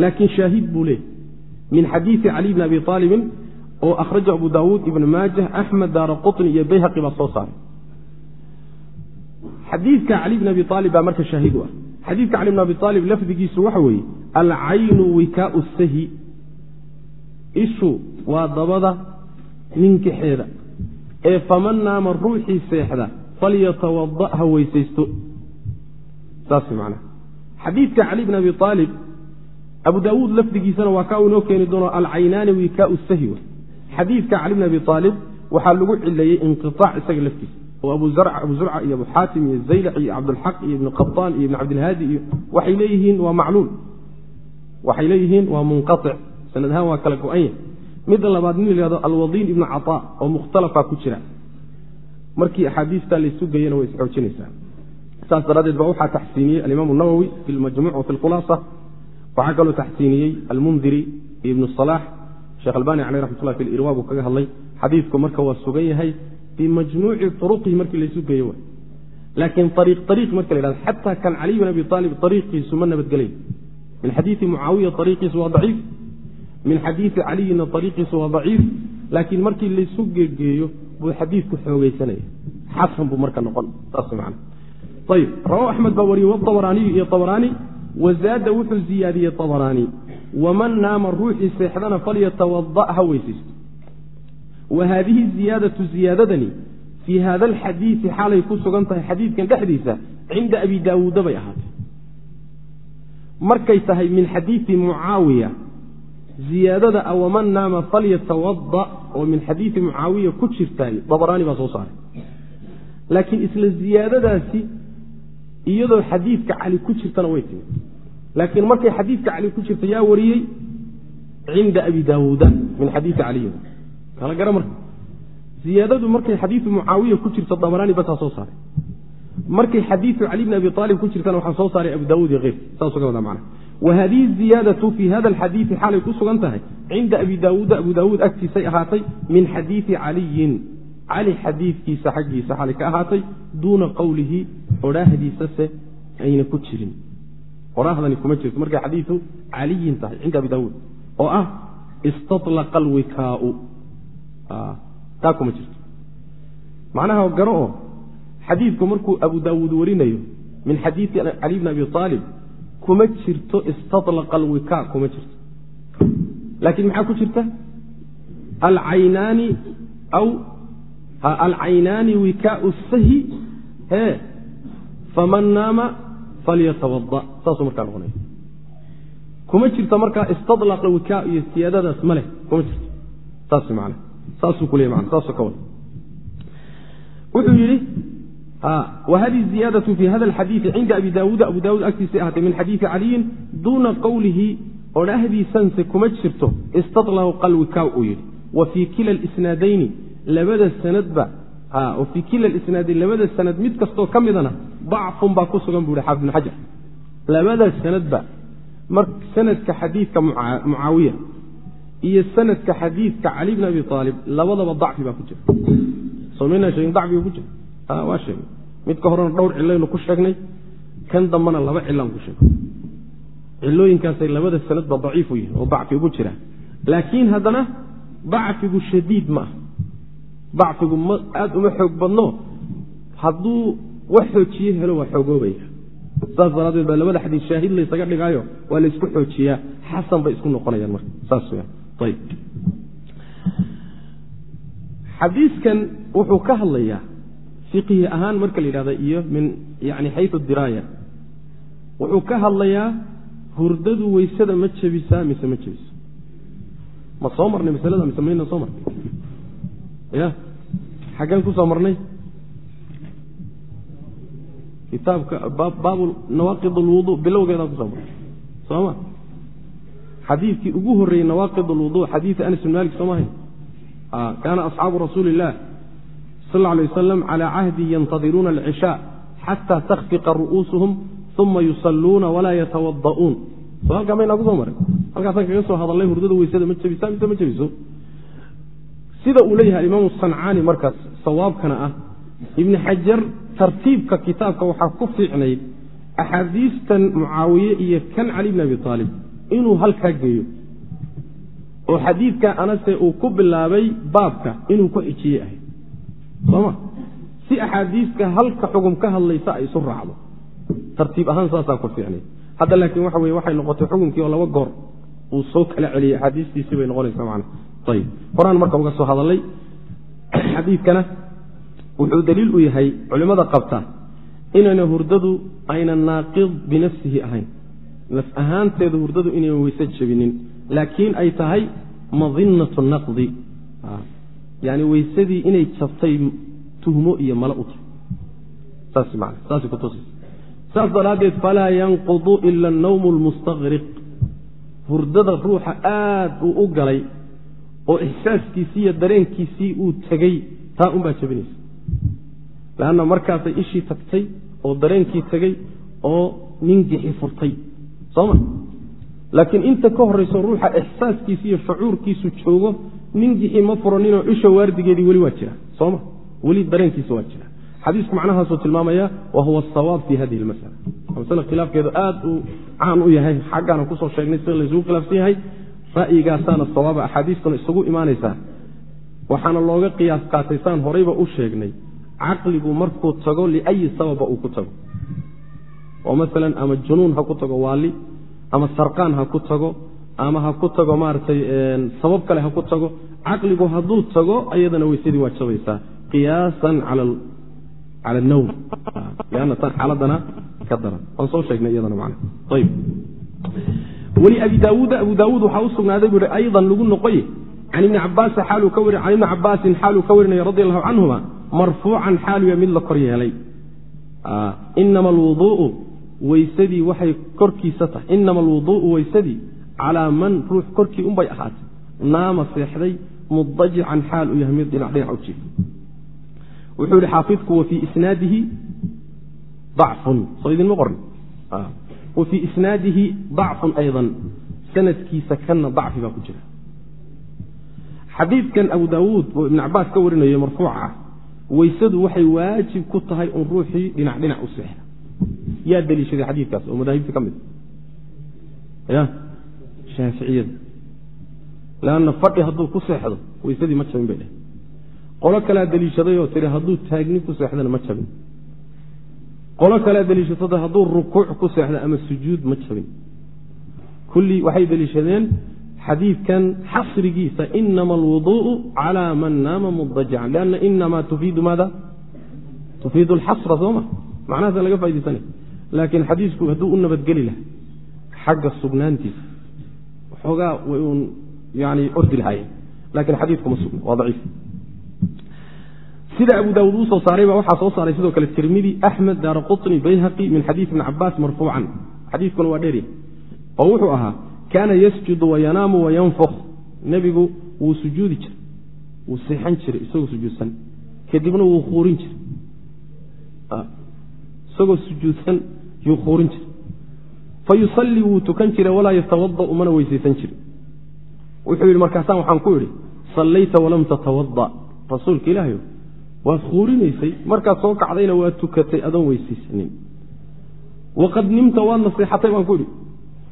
Laakiin shaahid buu leeyay min xadiidi cali bni abi aalibin oo akhraja abu daawuud ibn maajah axmed daara qutni iyo bayhaqi baa soo saaray. Xadiidka cali bn abi aalib baa marka shaahid u ah. Xadiidka cali bn abi aalib lafdigiisu waxa weeye alcaynu wikaau sahi. Ishu waa dabada ninkaxeeda ee faman naama ruuxii seexda falyatawada ha manaa xadiidka cali bn abi aalib abu daawuud lafdigiisana waa ka uu inoo keeni doono alcaynaani wikaau sahi xadiidka cali bn abi aalib waxaa lagu cileeyey inqiaac isaga laftiisa oo abu zurca iyo abu xaatim iyo zaylac iyo cabdulxaq iyo ibnu qabaan iyo ibn cabdilhaadi iyo waxay leeyihiin waa macluul. waxay leeyihiin waa munqaic sanad ahaan waa kala go-anya midda labaad nin layhahdo alwadiin ibnu cataa oo mukhtalafaa ku jira. markii axaadiista laysu geyana way isxoojinaysaa saas daraaddeed baa waxaa taxsiiniyey alimaam nawowi fi lmajmuuc wa fi lkhulaasa waxaa kaloo taxsiiniyey almundiri iyo ibnu salaax. Sheekh albani caleyh raxmatullah fi lirwa buu kaga hadlay. Xadiidku marka waa sugan yahay bimajmuuci uruqihi markii laysu geeyo w laakiin ariiq ariiq marka la hahdo xataa kan caliy bin abi aalib ariiqiisu ma nabadgelayn min xadiidi mucaawiya ariiqiisu waa daciif. Min xadiidi caliyina ariiqiisu waa daciif. Laakiin markii laysu geegeeyo buu xadiidku xoogeysanaya xasan buu marka noqon saas man ayb rawahu axmed baa wariyey wabaraaniyu iyo abaraani wazaada wuxuu ziyaadiyey abaraani waman naama ruuxii seexdana falyatawada ha weysaysto wa haadihi ziyaadatu ziyaadadani fii hada alxadiidi xaalay ku sugan tahay xadiidkan dhexdiisa cinda abi daawuuda bay ahaatay markay tahay min xadiidi mucaawiya ziyaadada a waman naama falyatawada oo min xadiidi mucaawiya ku jirtaay dabaraani baa soo saaray laakiin isla ziyaadadaasi iyadoo xadiidka cali ku jirtana way timid. Laakiin markay xadiidka cali ku jirta yaa wariyey cinda abi daawuuda min xadiidi caliy kala gara marka. Ziyaadadu markay xadiidu mucaawiya ku jirto dabaraani basaa soo saaray. Markay xadiidu cali bni abi aalib ku jirtana waxaa soo saaray abu daawuud iyo keyrki saasuu ka wada macna wa ziyaadatu fii hada alxadiidi xaalay ku sugan tahay cinda abi daawuuda abu daawuud agtiisay ahaatay min xadiidi caliyin. Cali xadiidkiisa xaggiisa xaalay ka ahaatay duuna qowlihi odhaahdiisase ayna ku jirin. Odhaahdani kuma jirto. Markay xadiidu caliyin tahay cinda abi daawuud oo ah istaطlaqa alwikaau taa kuma jirto. Macnaha garo oo xadiidku markuu abu daawuud warinayo min xadiidi cali bni abi aalib kuma jirto istaطlaqa alwika kuma jirto. Laakiin maxaa ku jirta? Alcaynaani aw alcaynaani wikaau sahi faman naama falyatawa saasuu markaa noqonaya. Kuma jirto markaa istalaqa wikaa iyo siyaadadaas ma leh. Kuma jirto saas man saasuu kuleey man saasoo ka wada. Wuxuu yidhi wahadihi ziyaadatu fi hada alxadiidi cinda abi daawuuda abu daawuud agtiisay ahaatay min xadiidi caliyin. Duuna qowlihi odhahdiisanse kuma jirto. Istalaqa alwikaaw uu yidhi. Wa fii kila alisnaadayni labada sanadba fii kila isnaadayn labada sanad mid kastoo ka midana dacfun baa ku sugan bu yhi xaafid bn xajar labada sanadba mar sanadka xadiidka mucaawiya iyo sanadka xadiidka cali bn abi aalib labadaba dacfi baa ku jira somayna sheegin dacfiga ku jira waa sheegay midka horena dhowr cilaynu ku sheegnay kan dambana laba cilaan ku sheegay cilooyinkaasay labada sanadba daciifu yihiin oo dacfi ugu jira laakiin haddana dacfigu shadiid ma ah dacfigu ma aada uma xoog badno hadduu wax xoojiye helo waa xoogoobaya saas daraaddeed baa labada xadiis shaahid laysaga dhigaayo waa laysku xoojiyaa. Xasan bay isku noqonayaan marka saas weyaan xadiiskan wuxuu ka hadlayaa fiqhi ahaan marka la yidhahda iyo min yani xayu diraaya. Wuxuu ka hadlayaa hurdadu weysada ma jebisaa mise ma jebiso? Ma soo marnay masalada mise mayna soo marnay ya. Xaggeen ku soo marnay. Kitaabka baabu nawaaqid alwudu bilowgeedaan ku soo marnay. Sooma xadiidkii ugu horreeyey nawaaqid alwudu xadiidi anas bin malik soo mahay kaana asxaabu rasuuli illah sal lla alay wasalam calaa cahdi yantadiruuna alcishaa xataa takhfiqa ru'uusuhum uma yusalluuna walaa yatawada'uun so halkaa maynaa ku soo maray halkaasaan kaga soo hadalnay hurdada weysada ma jebisaa mise ma jebiso sida uu leeyahay alimaamu sancaani markaas sawaabkana ah ibni xajar tartiibka kitaabka waxaa ku fiicnayd axaadiistan mucaawiye iyo kan cali bni abi aalib inuu halkaa geeyo oo xadiidka anase uu ku bilaabay baabka inuu ku xijiye ahay soma si axaadiiska halka xugum ka hadlaysa ay isu raacdo. Tartiib ahaan saasaa ku fiicnay. Hadda laakiin waxa weye waxay noqotay xukumkii oo laba goor uu soo kala celiyey axaadiistiisii bay noqonaysaa macana ayib horaan marka uga soo hadalay xadiidkana wuxuu daliil u yahay culimmada qabta inayna hurdadu ayna naaqid binafsihi ahayn. Naf ahaanteeda hurdadu inayna weyse jebinin laakiin ay tahay madinatu naqdi. Yani weysadii inay jabtay tuhmo iyo male u tahay. Saas daraaddeed falaa yanqudu ila annawmu lmustaqriq hurdada ruuxa aad uu u galay oo ixsaaskiisii iyo dareenkiisii uu tegey taa unbaa jebinaysa leanna markaasay ishii tagtay oo dareenkii tegey oo ningixi furtay. Sooma laakiin inta ka horrayso ruuxa ixsaaskiisi iyo shucuurkiisu joogo ningixi ma furaninoo isha waardigeedii weli waa jira. Sooma weli dareenkiisa waa jira. Xadiisku macnahaasuu tilmaamaya wa huwa asawaab fi hadihi lmasala masale khilaafkeedu aad uu caan u yahay xaggaana ku soo sheegnay sida laysugu khilaafsan yahay ra'yigaasaana sawaaba axaadiistuna isugu imaanaysaa. Waxaana looga qiyaas qaatay saan horayba u sheegnay caqligu markuu tago liayi sababa uu ku tago. Oo maalan ama junuun ha ku tago waali ama sarqaan ha ku tago ama ha ku tago maaragtay sabab kale ha ku tago caqligu hadduu tago ayadana weysadii waa jabaysaa. Qiyaasan cala anawm lanna tan xaaladana ka daran. Waan soo sheegnay iyadana man ayb weli abi daawuuda abu daawuud waxaa u sugnaaday buu hi aydan lagu noqoy. Can ibni cabaasin xaaluu ka warinaya radi allahu canhuma marfuucan xaaluya mid la kor yeelay. Inama alwuduu'u weysadii waxay korkiisa tahay. Inama alwuduu'u weysadii calaa man ruux korkii unbay ahaatay. Naama seexday mudajican xaal u yahay mid dhinac dhinac u jiif wuxuu yihi xaafidku wa fii isnaadihi dacfun. Soo idinma qoran wa fii isnaadihi dacfun aydan. Sanadkiisa kanna dacfi baa ku jira. Xadiidkan abu daawuud oo ibn cabaas ka warinayo marfuuca ah weysadu waxay waajib ku tahay un ruuxii dhinac dhinac u seexda. Yaa deliishaday xadiidkaas oo madaahibta ka mid. Ya shaaficiyada. Leanna fadhi hadduu ku seexdo weysadii ma jabin bay dheh qolo kalea deliishaday oo tihi hadduu taagni ku seexdana ma jabin qolo kalea deliishatada hadduu rukuuc ku seexda ama sujuud ma jabin. Kullii waxay deliishadeen xadiidkan xasrigiisa inama alwuduuءu calى man naama mudajican lanna inama tufiidu maada? Tufiidu alxasra sooma macnahaasa laga faidaysanay laakiin xadiisku hadduu u nabadgeli laha xagga sugnaantiisa waxoogaa way uun yani ordi lahaayeen. Lakin xadiidku ma sugna waa daciif sida abu daawuud uu soo saarayba waxaa soo saaray sidoo kale tirmidi axmed daara quطni bayhaqi min xadiid ibni cabaas marfuucan. Xadiidkuna waa dheerya oo wuxuu ahaa kaana yasjudu wayanaamu wayanfuk nebigu wuu sujuudi jiray. Wuu seexan jiray isagoo sujuudsan. Kadibna wuu kuurin jiray. Isagoo sujuudsan yuu kuurin jiray. Fa wuu tukan jiray walaa yatawada'u mana weysaysan jirin. Wuxuu yidhi markaasaan waxaan ku idhi sallayta walam tatawada rasuulka ilaahayo waad kuurinaysay markaad soo kacdayna waad tukatay adoon weysaysanin waqad nimta waad naseexatay baan ku idhi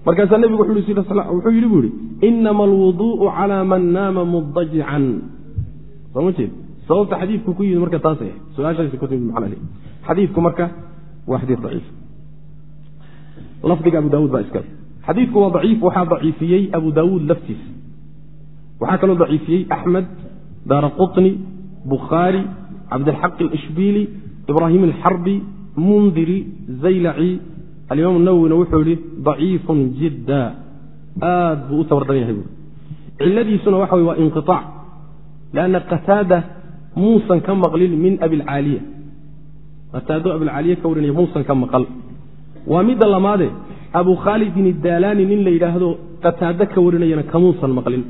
markaasaa nebigu wuxuu yidhi buu yihi inama alwuduu'u calaa man naama mudajican soo ma jeed? Sababta xadiidku ku yimid marka taasay su'aashaasi ku timid macna xadiidku marka waa xadiid daciif. Lafdiga abu daawuud baa iskale xadiidku waa daciif waxaa daciifiyey abu daawuud laftiisa. Waxaa kaloo daciifiyey axmed daara quطni bukhaari cabdilxaq alishbiili ibraahim alxarbi mundiri zaylaci alimaam nawowina wuxuu yihi daciifun jidda. Aad buu u tabardan yahay buui ciladiisuna waxa wey waa inqiaac lanna qataada muusan ka maqlin min abilcaaliya qataado abilcaaliya ka warinaya muusan ka maqal. Waa midda lamaade abu khaalidin idaalaani nin la yidhaahdo qataado ka warinayana kamuusan maqlin.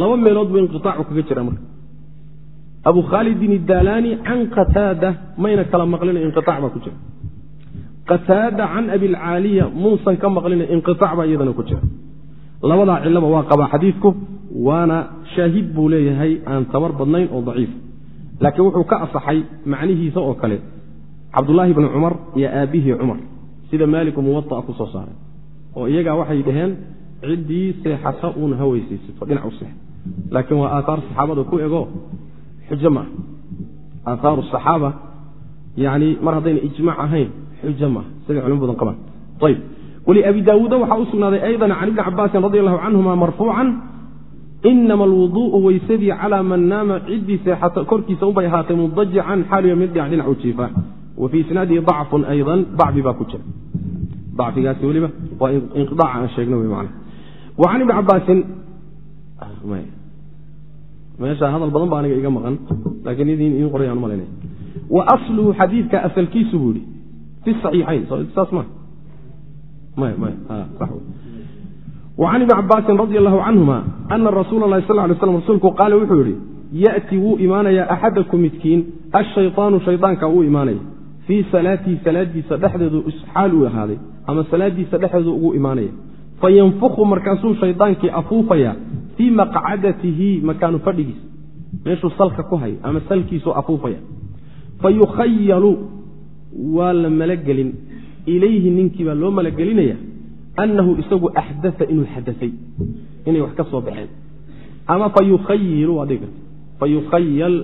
Laba meelood buu inqiaacu kaga jira marka abu khaalidin idaalaani can qataada mayna kala maqlin inqiaac baa ku jira. Qataada can abilcaaliya muusan ka maqlin inqiaac baa iyadana ku jira. Labadaa cilaba waa qabaa xadiidku waana shaahid buu leeyahay aan tabar badnayn oo daciif. Laakiin wuxuu ka asaxay macnihiisa oo kale. Cabdulaahi bni cumar iyo aabbihii cumar sida maaliku muwaaa ku soo saaray. Oo iyagaa waxay dhaheen ciddii seexata uun ha weysaysato dhinac u seex. Laakiin waa aaaar saxaabada ku ego xujo maaha aaaru saxaaba yani mar haddayna ijmaac ahayn xujo maaha siday culimo badan qabaan. Ayb weli abi daawuuda waxaa u sugnaaday aydan can ibni cabaasin radi allahu canhuma marfuucan inama alwuduu'u weysadii calaa man naama ciddii seexata korkiisa unbay ahaatay mudajican xaaliyo mid dhinac dhinac u jiifa wa fii isnaadihi dacfun aydan dacfi baa ku jira. Dacfigaasi weliba waa inqiaaca aan sheegna wey man wa can ibni cabaasin meesha hadal badan ba aniga iga maqan laakiin idiin iin qoray aan malaynaya wa asluhu xadiidka asalkiisu buu yihi fi saxiixayn saas ma may may ah, wacan ibni cabaasin radi allahu canhuma ana rasuula lahi sal lay slam rasuulku qaala wuxuu yidhi ya'ti wuu imaanayaa axadaku midkiin ashaydaanu shaydaanka uu imaanaya. Fii salaatii salaadiisa dhexdeedu isxaal uu ahaaday ama salaadiisa dhexdeedu ugu imaanaya. Fayanfuku markaasuu shaydaankii afuufaya fii maqcadatihi makaanu fadhigiisa. Meeshuu salka ku hay ama salkiisuu afuufaya. Fayukhayalu waa la malagelin. Ilayhi ninkii baa loo malagelinaya annahu isagu axdaa inuu xadaay inay wax ka soo baxeen. Ama fayukhayal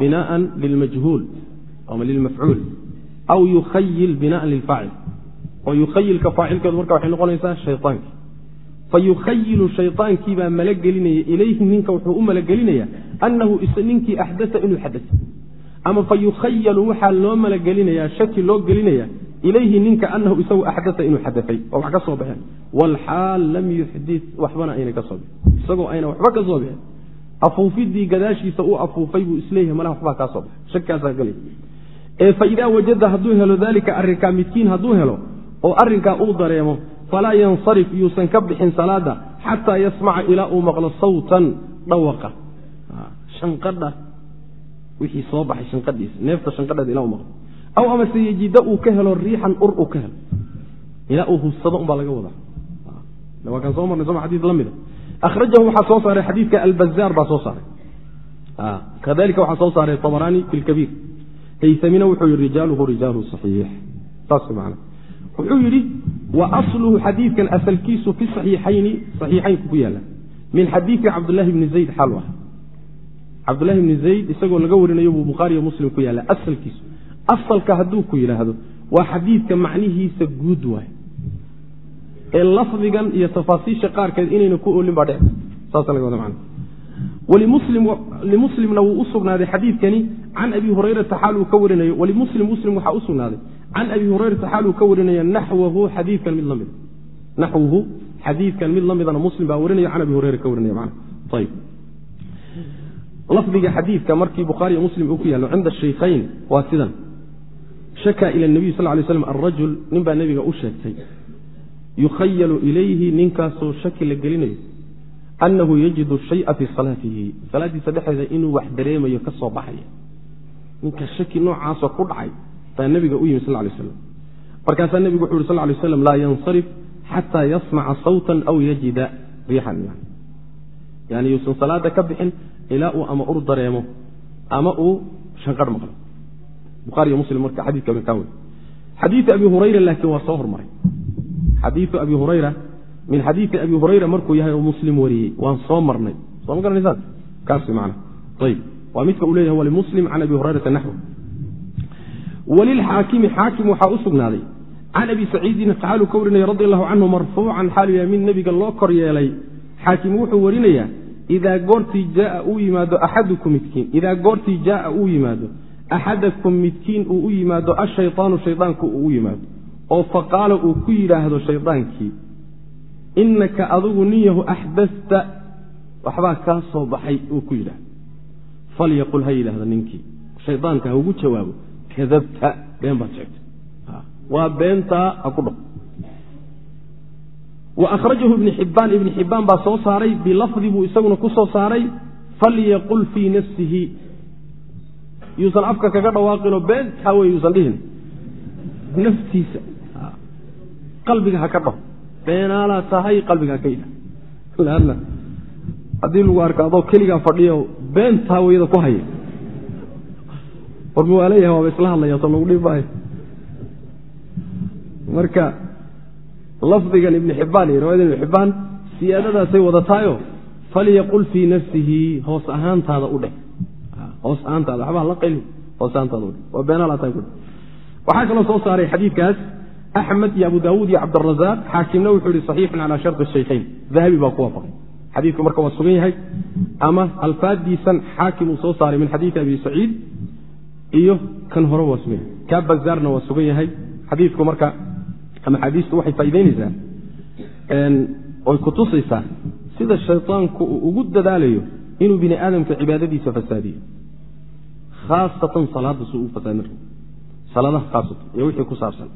binaan lilmajhuul ama lilmafcuul. Aw yukhayil binaan lilfaacil. Oo yukhayilka faacilkeedu marka waxay noqonaysaa shayaankii fayukhayilu shayaankii baa malagelinaya ilayhi ninka wuxuu u malagelinaya annahu ninkii axdaa inuu xadaay ama fayukhayalu waxaa loo malagelinayaa shaki loo gelinaya ilayhi ninka anahu isagu axdaa inuu xadaay oo wax ka soo baxeen. Wlxaal lam yuxdit waxbana ayna ka soo bixin. Isagoo ayna waxba ka soo bixin. Afuufidii gadaashiisa u afuufay buu is leeyahay malaha waxbaa kaa soo baxay shakaasaa gelay ee faidaa wajada hadduu helo dalika arrinkaa midkiin hadduu helo oo arrinkaa uu dareemo falaa yansarif yuusan ka bixin salaada xataa yasmaca ilaa uu maqlo sawtan dhawaqa. Shanqadha wixii soo baxay shanqadhiisa neefta shanqadheeda ilaa u maqlo. Aw amase yejida uu ka helo riixan ur uu ka helo ilaa uu hubsado umbaa laga wadaa. Waa kaan soo marnay soma xadis la mida akhrajahu waxaa soo saaray xadiidka albazaar baa soo saaray. Kadalika waxaa soo saaray abaraani fi lkabiir haysamina wuxuu yihi rijaaluhu rijaalu saxiix. Saas man wuxuu yidhi wa asluhu xadiidkan asalkiisu fi saxiixayni saxiixaynku ku yaalla min xadiidi cabdulahi bni zayd xaal ah. Cabdulahi bni zayd isagoo laga warinayo buu bukhaariyo muslim ku yaalla asalkiisu. Asalka hadduu ku yidhaahdo waa xadiidka macnihiisa guud waay. Ee lafdigan iyo tafaasiisha qaarkeed inayna ku olin baa dhec saasa laga wada man limuslimna wuu u xadiidkani. Can abi hurayrata xaal uu ka warinayo. Walimuslim muslim waxaa u can abi hurayrata xaal uu ka warinaya naxwahu xadiidkan mid lamida naxwuhu xadiidkan mid lamidana muslim baa warinaya can abi hureyra ka warinaya man ayb lafdiga xadiidka markii bukhaari iyo muslim uu ku yaallo cinda shaykhayn waa sidan shakaa ila nabiy sal lay slam arajul nin baa nebiga u sheegtay yukhayalu ilayhi ninkaasoo shaki la gelinayo annahu yajidu shaya fii salaatihi salaadiisa dhexeeda inuu wax dareemayo ka soo baxaya ninka shaki noocaasoo ku dhacay baa nebiga u yimi sal lay slam markaasaa nebigu wuxu yhi sal lay slam laa yansarif xataa yasmaca sawtan aw yajida riixan yani yuusan salaada ka bixin ilaa uu ama ur dareemo ama uu shanqarh maqlo. Buhariy muslim marka xadiika kaa wey xadiiu abi hurayra laakiin waa soo hormaray. Xadiiu abi hurayra min xadiidi abi hurayra markuu yahay oo muslim wariyey. Waan soo marnay. Soo ma garanaysaan? Kaas man ayb waa midka uu leeyahay walimuslim can abi hurayrata naxw walilxaakimi xaakim waxaa u sugnaaday. Can abi saciidin xaalu ka warinaya radi allahu canhu marfuucan xaalu yahay mid nebiga loo kor yeelay. Xaakim wuxuu warinayaa idaa goortii jaaa uu yimaado axadukum midkiin idaa goortii jaaa uu yimaado axadakum midkiin uu u yimaado ashayطaanu shaydaanku uu u yimaado. Oo faqaala uu ku yidhaahdo shaydaankii inaka adigu nin yahu axdasta. Waxbaa kaa soo baxay uu ku yidhaahdo. Falyaqul ha yidhaahdo ninkii shaydaanka ha ugu jawaabo kadabta been baad sheegtay. Waa beentaa ha ku dhao wa akhrajahu ibni xibbaan ibni xibbaan baa soo saaray bilafdi buu isaguna ku soo saaray falyaqul fii nafsihi. Yuusan afka kaga dhawaaqinoo beentaa wey yuusan dhihin. Naftiisa. Qalbiga ha ka dhaho beenaalaa tahay qalbiga ha ka lanna haddii lagu arko adoo keligaa fadhiyo beentaa weyada ku haya war ma waa leeyahay waaba isla hadlaya soo lagu dhibi maayo marka lafdigan ibni xibbaan iyo riwayada ibni xibbaan siyaadadaasay wadataayo falyaqul fii nafsihi hoos ahaantaada u dheh. Hoos ahaantaada waxbaa la qeli hoos ahaantaada udheh waa beenaalaataa ku waxaa kaloo soo saaray xadiidkaas axmed iyo abu daawuud iyo cabdirazaaq xaakimna wuxuu yihi saxiixun calaa sharti shaykhayn. Dahabi baa ku waafaqay xadiidku marka waa sugan yahay ama alfaadiisan xaakim uu soo saaray min xadiidi abi saciid iyo kan hore waa sugan yahay kaa bazaarna waa sugan yahay. Xadiidku marka ama xadiistu waxay faa'idaynaysaa oy kutusaysaa sida shaydaanku uu ugu dadaalayo inuu bini aadamka cibaadadiisa fasaadiyo. Khaasatan salaada su u fasaadin rabo salaadaha khaasatan iyo wixii ku saabsan.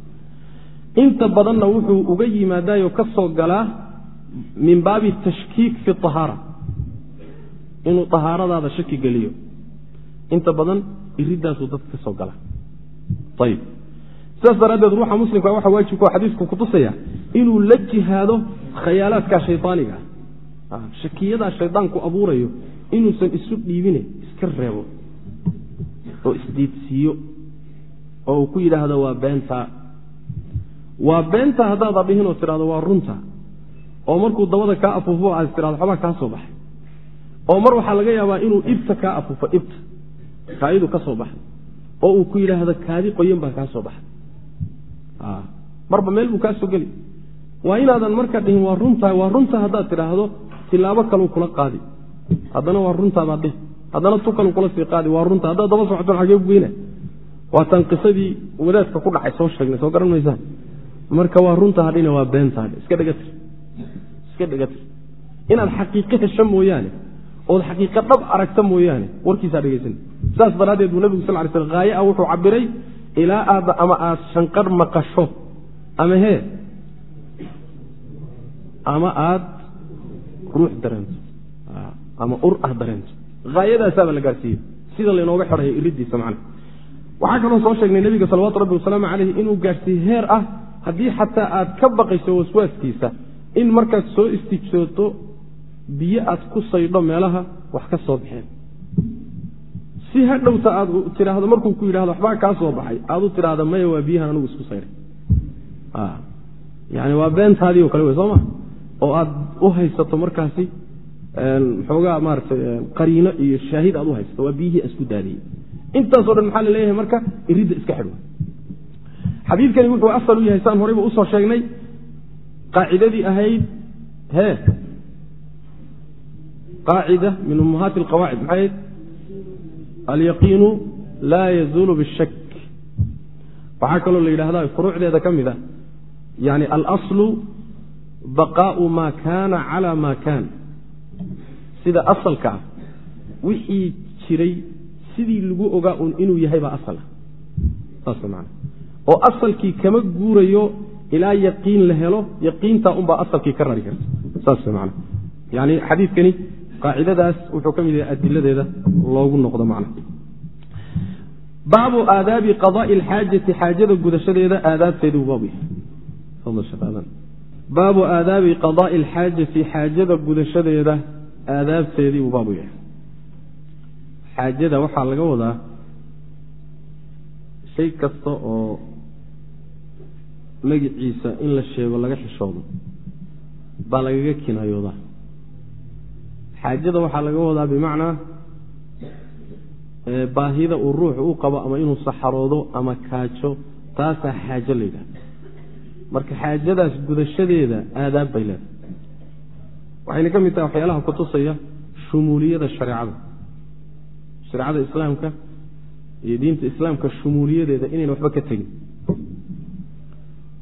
Inta badanna wuxuu uga yimaadaayoo ka soo galaa min baabi tashkiik fi ahaara inuu ahaaradaada shaki geliyo. Inta badan iridaasuu dadka ka soo galaa ayib. Sidaas daraaddeed ruuxa muslimka waxa waajibka xadiisku kutusaya inuu la jihaado khayaalaadka shaydaaniga ah shakiyadaa shaydaanku abuurayo inuusan isu dhiibine iska reebo oo isdiidsiiyo oo uu ku yidhaahdo waa beentaa waa beenta haddaad adhihin oo tidhahdo waa runta. Oo markuu dabada kaa afuufo aad tidhahdo xobaa kaa soo baxay. Oo mar waxaa laga yaabaa inuu ibta kaa afuufo ibta kaayidu ka soo baxay. Oo uu ku yidhaahdo kaadi qoyan baa kaa soo baxay. Marba meel buu kaa soo geli. Waa inaadan marka dhihin waa runtaa waa runta haddaad tidhaahdo tilaabo kaluu kula qaadi. Haddana waa runtaabaad dhihi. Haddana tu kaluu kula sii qaadi waa runta. Haddaad daba socoton xagee bugeyna waataan qisadii wadaadka ku dhacay soo sheegnay soo garan maysaan. Marka waa runta hadhina waa beenta hadhe iska dhegatir iska dhegatir inaad xaqiiqo hesho mooyaane ood xaqiiqo dhab aragta mooyaane warkiisaa dhegaysan. Saas daraaddeed buu nabigu sal ly sl haaye ah wuxuu cabiray ilaa aad ama aad shanqar maqasho ama hee ama aad ruux dareento ama ur ah dareento. Haayadaasaaba la gaarsiiye sida laynooga xidhayo iridiisa macna. Waxaa kaloo soo sheegnay nebiga salawatu rabbi wasalaamu caleyh inuu gaarsiiye heer ah haddii xataa aad ka baqayso waswaaskiisa in markaad soo istijooto biyo aad ku saydho meelaha wax ka soo baxeen si ha dhowta aad tidhaahdo markuu ku yidhahdo waxbaa kaa soo baxay. Aad u tidhaahda maya waa biyahan anigu isku sayday yani waa beentaadii o kale wey soo ma? Oo aad u haysato markaasi xoogaa maaratay qariino iyo shaahid aad u haysato waa biyihii isku daadiyey. Intaaso dhan maxaa la leeyahay marka? Iridda iska xidhwa xadiidkani wuxuu asal u yahay saan horeyba u soo sheegnay qaacidadii ahayd he qaacida min ummahaati alqawaacid maxay alyaqiinu laa yazuulu bishak waxaa kaloo la yidhahda furuucdeeda ka mid a yani alaslu baqaau maa kaana cala maa kaan sida asalka ah wixii jiray sidii lagu ogaa un inuu yahay baa asal ah saas man oo asalkii kama guurayo ilaa yaqiin la helo yaqiintaa unbaa asalkii ka rari karta saas man yani xadiidkani qaacidadaas wuxuu ka mid yahay adiladeeda loogu noqdo man baabu aadaabi qadaai alxaajati xaajada gudashadeeda aadaabteeduu baabu yahay. Baabu aadaabi qadaai alxaajati xaajada gudashadeeda aadaabteedii buu baabu yahay. Xaajada waxaa laga wadaa shay kasta oo magiciisa in la sheego laga xishoodo baa lagaga kinaayoodaa xaajada waxaa laga wadaa bimacnaa baahida uu ruuxu u qabo ama inuu saxaroodo ama kaajo taasaa xaajo la yidhahda marka xaajadaas gudashadeeda aadaab bay leedahay. Waxayna ka mid tahay waxyaalaha kutusaya shumuuliyada shareecada shareecada islaamka iyo diinta islaamka shumuuliyadeeda inayna waxba ka tegin.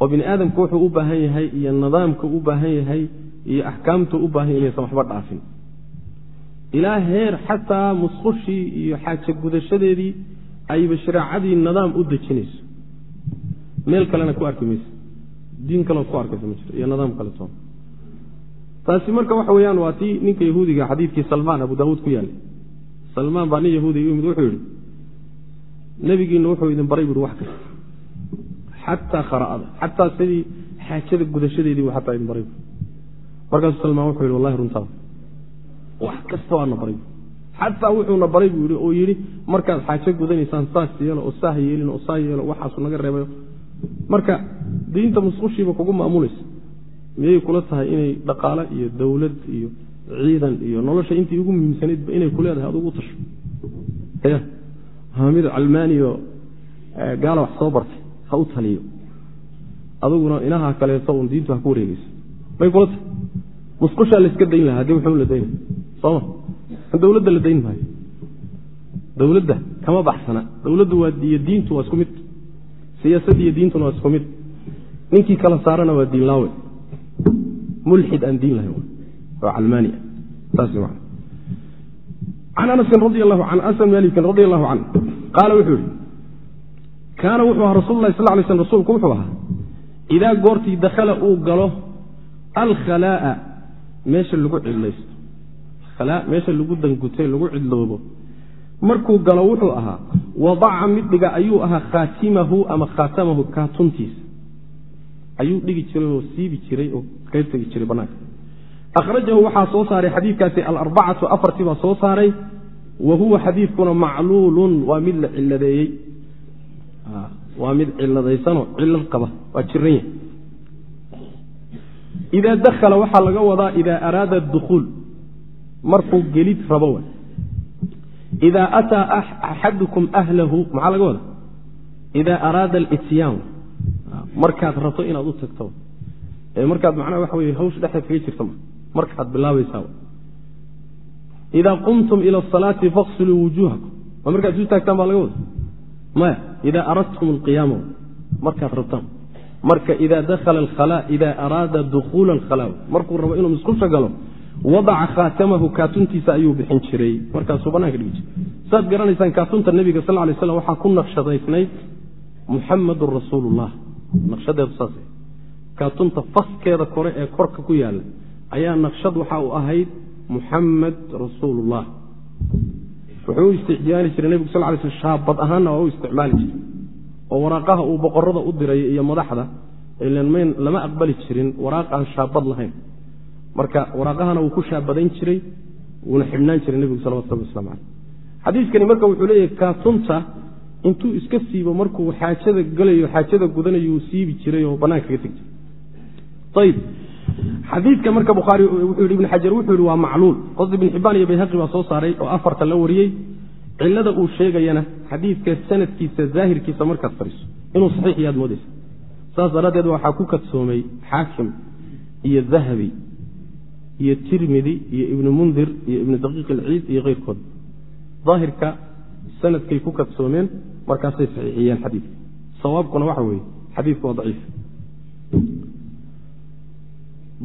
Oo bini aadamku wuxuu u baahan yahay iyo nidaamka u baahan yahay iyo axkaamtu u baahan inaysan waxba dhaafin ilaa heer xataa musqushii iyo xaajo gudashadeedii ayba shareecadii nidaam u dejinayso. Meel kalena ku arki mayso. Diin kaleo ku arkaysa ma jiro iyo nidaam kale toona taasi marka waxa weeyaan waa tii ninka yahuudiga xadiidkii salmaan abu daawuud ku yaallay. Salmaan baa nin yahuudiga yimid wuxuu yidhi nebigiina wuxuu idin baray buui wax kasta xataa khara'ada xataa sidii xaajada gudashadeedii buu xataa idin baray. Markaasuu salmaan wuxuu yidhi wallahi runtaa wax kasta waana baray xataa wuxuuna baray buu yidhi oo yidhi markaad xaajo gudanaysaan saas yeelo oo saah yeelin oo saa yeelo waxaasu naga reebayo. Marka diinta musqushiiba kugu maamulaysa miyay kula tahay inay dhaqaale iyo dowlad iyo ciidan iyo nolosha intii ugu muhiimsanaydba inay ku leedahay adugu tasho ya mid calmaaniyo gaala wax soo bartay ha u taliyo. Aduguna inaha kaleeto un diintu ha ku wareegeyso may kula tahay? Musqushaa layska dayn lahaa haddii wuxuu la dayn soma dowladda la dayn maayo. Dowladda kama baxsana. Dowladdu waa iyo diintu waa isku mid. Siyaasadda diintuna waa isku mid. Ninkii kala saarana waa diinlaawe mulxid aan diin lahayn oo calmaania saas man can anasin radi allahu can asan malikin radi allahu can qaala wuxuu yihi kaana wuxuu ahaa rasul sal lay slm rasuulku wuxuu ahaa idaa goortii dakhala uu galo alkhalaa'a meesha lagu cidlaysto khalaa meesha lagu dangutay lagu cidloobo. Markuu galo wuxuu ahaa wadaca mid dhiga ayuu ahaa khaatimahu ama khaatamahu kaatuntiisa. Ayuu dhigi jiray oo siibi jiray oo kaga tegi jiray bannaanka akhrajahu waxaa soo saaray xadiidkaasi alarbacatu afartii baa soo saaray wa huwa xadiidkuna macluulun waa mid la ciladeeyey waa mid ciladaysanoo cilad qaba waa jiran yahy idaa dakhala waxaa laga wadaa idaa araada dukhuul markuu gelid rabo idaa ataa axadukum ahlahu maxaa laga wadaa? Idaa araada alityaan markaad rabto inaad u tagto. Ee markaad macnaha waxa weye hawsh dhexdeed kaga jirta markaad bilaabaysaa. Idaa qumtum ila asalaati faqsiluu wujuuhakum ma markaad isu taagtaan baa laga wada maya idaa aradtum alqiyaama. Markaad rabtaan marka idaa dakhala alkhala idaa araada dukhuula alkhala markuu rabo inuu musqusha galo wadaca khaatamahu kaatuntiisa ayuu bixin jiray. Markaasuu bananka dhigi jiray saad garanaysaan kaatunta nebiga sal lay slam waxaa ku naqshadaysnayd muxamadun rasuulullah. Naqshadeedu saas kaatunta faskeeda kore ee korka ku yaalla ayaa naqshad waxa uu ahayd muxamed rasuulullah. Wuxuu u isticmaali jiray nebigu sal lay sl shaabad ahaanna waa u isticmaali jiray. Oo waraaqaha uu boqorada u dirayo iyo madaxda ilan lama aqbali jirin waraaq aan shaabad lahayn marka waraaqahana wuu ku shaabadayn jiray wuuna xidhnaan jiray nebigu salawatu rabbi waslamu caleyh xadiiskani marka wuxuu leeyahay kaatunta intuu iska siibo markuu xaajada galayo xaajada gudanayo siibi jiray oo banaanka kaga teg jiray. Xadiidka marka bukhaari wuxuu yidhi ibn xajar wuxuu yidhi waa macluul. Qosdi ibn xibaan iyo bayhaqi baa soo saaray oo afarta la wariyey. Cilada uu sheegayana xadiidka sanadkiisa daahirkiisa markaad fariiso inuu saxiix yaad moodaysa. Saas daraaddeed waxaa ku kadsoomay xaakim iyo dahabi iyo tirmidi iyo ibnu mundir iyo ibnu daqiiq ilciid iyo keyrkood. Daahirka sanadkay ku kadsoomeen markaasay saxiixiyeen xadiidka. Sawaabkuna waxa weeye xadiidku waa daciif.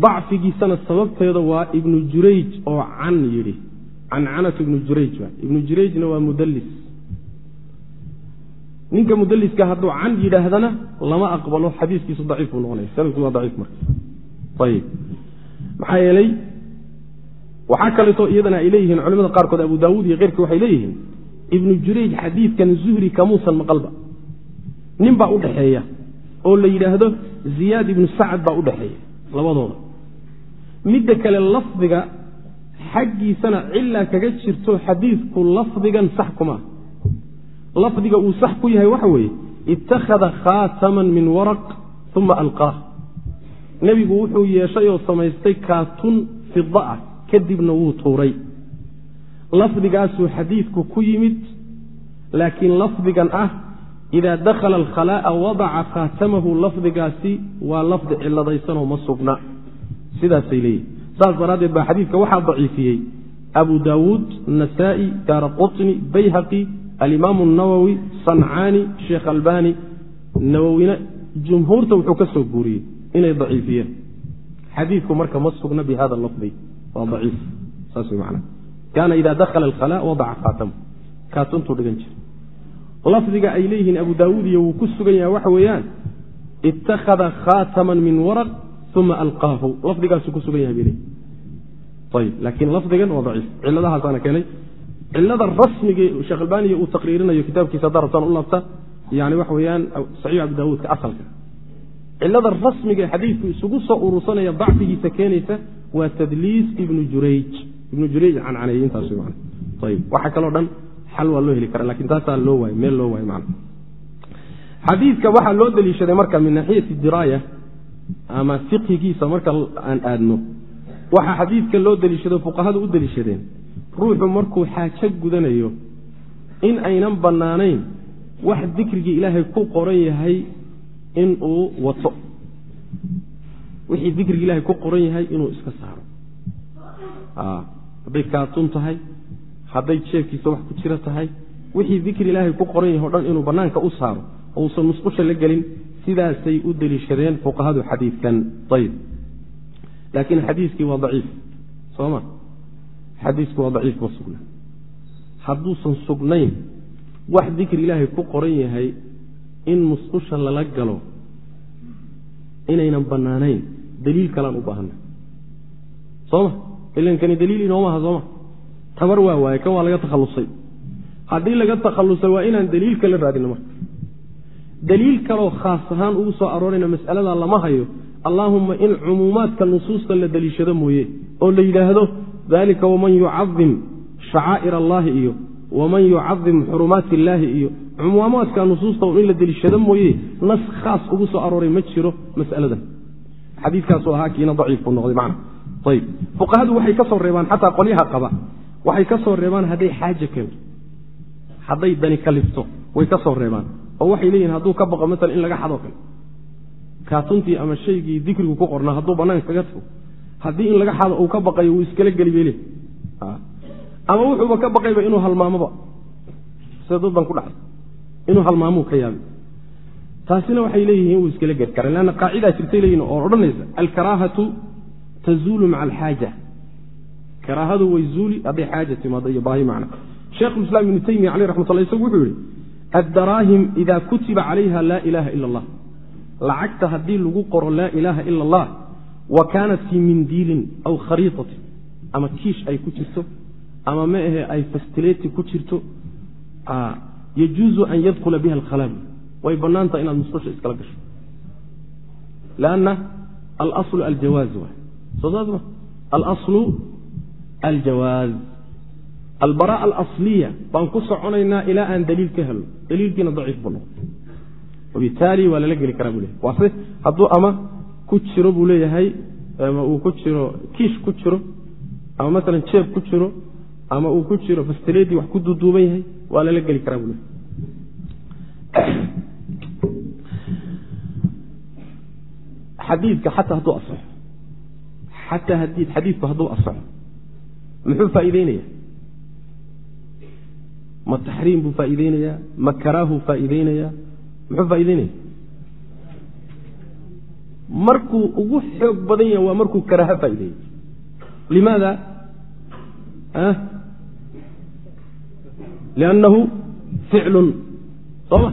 Dacfigiisana sababteeda waa ibnu jurayj oo can yidhi. Cancanatu ibnu jurayj ba ibnu jurayjna waa mudallis. Ninka mudaliska hadduu can yidhaahdana lama aqbalo xadiiskiisu daciif buu noqonaya. Sanadku waa daciif marka. Ayib maxaa yeelay waxaa kaleeto iyadana ay leeyihiin culimada qaarkood abu daawuud iyo keyrkii waxay leeyihiin ibnu jurayj xadiidkan zuhri kamuusan maqalba nin baa u dhaxeeya oo la yidhaahdo ziyaad ibnu sacad baa u dhaxeeya labadooda. Midda kale lafdiga xaggiisana cilaa kaga jirto xadiidku lafdigan sax kumaa lafdiga uu sax ku yahay waxa weeye ittakhada khaataman min waraq uma alqaah nebigu wuxuu yeeshay oo samaystay kaatun fida ah kadibna wuu tuuray. Lafdigaasuu xadiidku ku yimid laakiin lafdigan ah idaa dakhala alkhalaa'a wadaca khaatamahu lafdigaasi waa lafdi ciladaysanoo ma sugna. Sidaasay leeyihiin saas daraaddeed baa xadiidka waxaa daciifiyey. Abu daawuud nasaa'i daara qutni bayhaqi alimaamu nawowi sancaani sheekh albani nawowina jumhuurta wuxuu ka soo guuriyey inay daciifiyeen. Xadiidku marka ma sugna bi lafdi. Waa daciif. Saas way macana kaana ida dakhala alkhala wadaca khaatama kaatuntuu dhigan jira lafdiga ay leeyihiin abu daawuud iyo wuu ku sugan yahay waxa weeyaan ittakhada khaataman min waraq uma alqaahu. Lafdigaasuu ku sugan yahay bay leeyihiin ayib laakiin lafdigan waa daciif. Cilladahaasaana keenay. Cilada rasmiga sheekh albaniya uu taqriirinayo kitaabkiisa haddaa rabtaan u laabta yani waxa weeyaan saxiix abu daawuudka asalka cilada rasmiga xadiidku isugu soo urursanaya dacfigiisa keenaysa waa tadliis ibnu jurayj. Ibnu jurayj cancaneeye intaas man ayib waxa kaloo dhan xal waa loo heli kara laakiin taasaa loo waay meel loo waay man xadiidka waxaa loo deliishaday marka min naxiyati diraaya ama fiqhigiisa marka aan aadno. Waxaa xadiidka loo deliishado fuqahadu u deliishadeen ruuxu markuu xaajo gudanayo in aynan bannaanayn wax dikrigii ilaahay ku qoran yahay in uu wato. Wixii dikrigi ilaahay ku qoran yahay inuu iska saaro. Hadday kaatun tahay hadday jeefkiisa wax ku jiro tahay wixii dikri ilaahay ku qoran yahay o dhan inuu bannaanka u saaro oo uusan musqusha la gelin sidaasay u deliishadeen fuqahadu xadiidkan. Ayib laakiin xadiiskii waa daciif. Soo ma? Xadiisku waa daciif ma sugna hadduusan sugnayn wax dikri ilaahay ku qoran yahay in musqusha lala galo inaynan bannaanayn daliil kalaan u baahanna sooma ilankani daliil inoomaha sooma. Tabar waa waaye kan waa laga takhallusay. Haddii laga takhallusay waa inaan daliil kala raadino marka. Daliil kaloo khaas ahaan ugu soo aroorayna mas'aladaa lama hayo. Allaahumma in cumuumaadka nusuusta la daliishado mooye oo la yidhaahdo dalika waman yucadim shacaa'ir allaahi iyo waman yucadim xurumaati illaahi iyo cumuumaadka nusuusta in la deliishado mooye nas khaas ugu soo arooray ma jiro masaladan xadiikaasu ahaa kiina daciifku noqday man ayb fuqahadu waxay ka reebaan xataa qolyaha qaba waxay ka reebaan hadday xaaja keento hadday dani kalifto way ka reebaan oo waxay leeyihiin hadduu ka baqo maala in laga xadoo kale kaatuntii ama shaygii dikrigu ku qornaa hadduu banaanka kaga tago haddii in laga xado uu ka baqayo wuu iskala geli bay le ama wuxuuba ka baqayba inuu halmaamoba sida dad baan ku dhacay inuu halmaamuu ka yaabay taasina waxay leeyihiin wuu iskala geri kara leanna qaacidaa jirtay leeyihiin oo odhanaysa alkaraahatu tazuulu maca alxaaja karaahadu way zuuli hadday xaaja timaado iyo baahi macna. Sheikhulislaam ibnu taymiya caleyh raxmat ullah isagu wuxuu yihi addaraahim ida kutiba calayha laa ilaaha ila allah. Lacagta haddii lagu qoro laa ilaaha ila allah wa kaanat fii mindiilin aw khariitatin ama kiish ay ku jirto ama ma ahe ay fastileti ku jirto yajuuzu an yadkula biha alkhalaab way bannaantaha inaad musqusha iskala gasho. Lanna alaslu aljawaaz waay. Soo saas ma? Alaslu aljawaaz. Albara'a alasliya baan ku soconaynaa ilaa aan daliil ka helo daliilkiina daciif buu noqday. Wabitaali waa lala geli karaa buu leyahy waase hadduu ama ku jiro buu leeyahay ama uu ku jiro kiish ku jiro ama masalan jeeb ku jiro ama uu ku jiro fastileedii wax ku duuduuban yahay waa lala geli karaa leeyahay xadiidka xataa hadduu asaxo xataa haddii xadiidku hadduu asaxo muxuu faa'iideynaya ma taxriim buu faa'iideynayaa ma karaahuu faa'iideynayaa muxuu faa'ideynaya markuu ugu xoog badan yahay waa markuu karaaha faa'ideeyey limaada liannahu ficlun sooma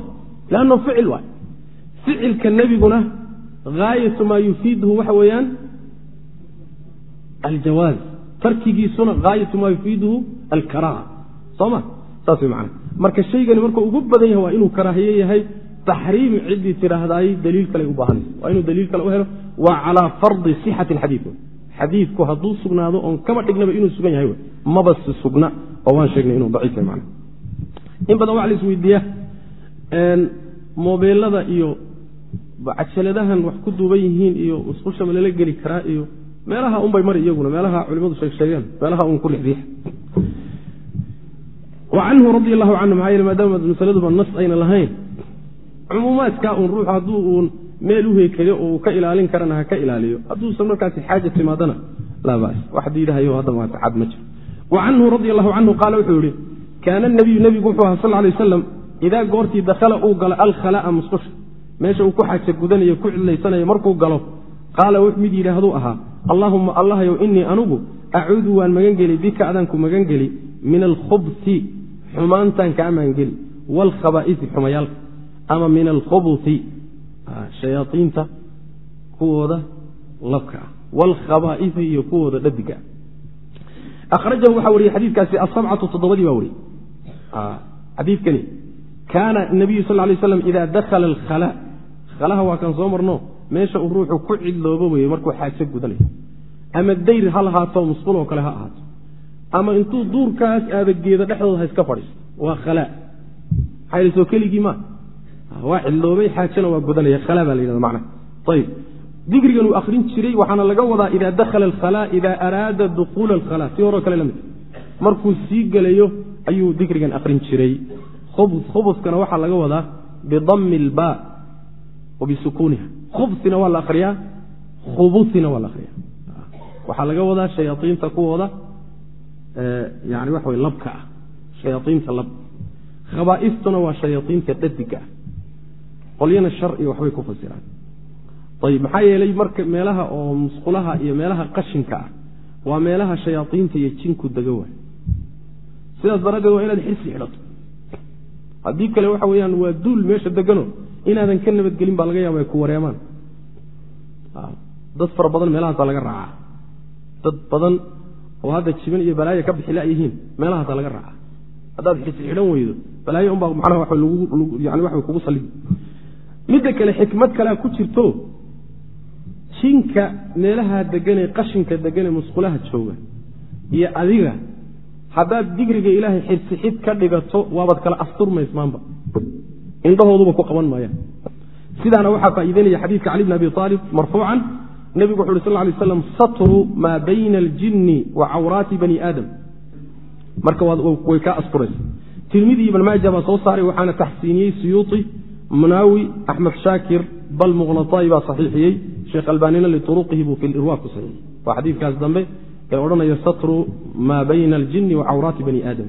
liannahu ficil waay ficilka nebiguna gaayatu maa yufiiduhu waxa weeyaan aljawaaz tarkigiisuna gaayatu maa yufiiduhu alkaraaha sooma saas way macana marka shaygani markuu ugu badan yahay waa inuu karaahiye yahay taxriim ciddii tidhaahdaay daliil kale u baahanaysa waa inuu daliil kale u helo waa calaa fardi sixati alxadiid xadiidku hadduu sugnaado oon kama dhignaba inuu sugan yahay maba si sugna oo waan sheegnay inuu daciif yahay macana in badan waxa la isweydiiyaa mobeelada iyo cajaladahan wax ku duuban yihiin iyo musqushama lala geli karaa iyo meelaha unbay mari iyaguna meelaha culimadu sheegsheegeen meelaha un ku riixriix wa canhu radi allahu canhu maxaa yeele maadaama masaladuba nas ayna lahayn cumuumaadkaa uun ruuxu hadduu uun meel u oo uu ka ilaalin karana ha ka ilaaliyo hadduusan markaasi xaaja timaadana laa bas wax diidahayo hadda maanta ma jiro. Wa canhu radi allahu canhu qaala wuxuu yihi kaana nabiyu nebigu wuxuu aha sal lay wasalam idaa goortii dakhala uu galo alkhalaa musqusha meesha uu ku xaaja gudanayo ku cidlaysanayo markuu galo qaala wux mid yidhaahduu ahaa allaahumma allahyow innii anugu acuudu waan magangeli bika adaanku magangeli min alkhubsi xumaantaan kaa magangeli waalkhabaaisi xumayaalka ama min alkhubusi shayaaiinta kuwooda labka ah. Waalkhabaaisi iyo kuwooda dhadiga ah. Akhrajahu waxaa wariyey xadiikaasi asabcatu toddobadii baa wariyey xadiikani kaana nabiyu sal lay slam ida dakhala alkhala khalaha waa kan soo marno meesha uu ruuxu ku cidloobo weye markuu xaajo gudanayo ama dayr ha lahaato musqul oo kale ha ahaato ama intuu duurkaas aadageeda dhexdooda ha iska fadhiisto waa khala xaylasoo keligii ma waa cidloobay xaajana waa gudanaya khala baa la yidhahda macnaha ayib digrigan uu akrin jiray waxaana laga wadaa ida dakhala alkhala ida araada dukuula alkhala si horeo kale la mid markuu sii gelayo ayuu digrigan akrin jiray. Khubuskana waxaa laga wadaa bidami ilba wa bisukuuniha. Khubsina waa la akriyaa khubusina waa la akriyaa waxaa laga wadaa shayaaiinta kuwooda yani waxa way labka ah. Shayaaiinta lab. Khabaaistuna waa shayaaiinta dhadiga ah. Qolyana shar waxbay ku fasiraan. Ayib maxaa yeelay marka meelaha oo musqulaha iyo meelaha qashinka ah waa meelaha shayaaiinta iyo jinku dega waay sidaas daraaddeed waa inaad xirsi xidhato haddii kale waxa weyaan waa duul meesha degano inaadan ka nabadgelin baa laga yaaba ku wareemaan. Dad fara badan meelahaasaa laga raacaa. Dad badan oo hadda jiban iyo balaayo ka bixila yihiin meelahaasaa laga raacaa. Haddaad xirsi xidhan weydo balaayo unbaa macnaha wa yani waxa kugu saligi midda kale xikmad kalea ku jirto jinka meelaha deganee qashinka deganee musqulaha jooga iyo adiga haddaad digriga ilaahay xirsixid ka dhigato waabaad kala asturmaysmaanba indhahooduba ku qaban maayaan. Sidaana waxaa faa'iideynaya xadiidka cali bn abi aalib marfuucan. Nebigu wuxu uhi sal lay slam satru maa bayna aljinni wa cawraati bani aadam. Marka way kaa asturaysa. Tirmidi ibn maaja baa soo saaray waxaana taxsiiniyey suyuuti munaawi axmed shaakir bal muqnataai baa saxiixiyey. Sheekh albaanina lituruqihi buu fi lirwa ku saxiixiyey. Waa xadiidkaas dambe ee odhanaya satru maa bayna aljinni wa cawraati bani aadam.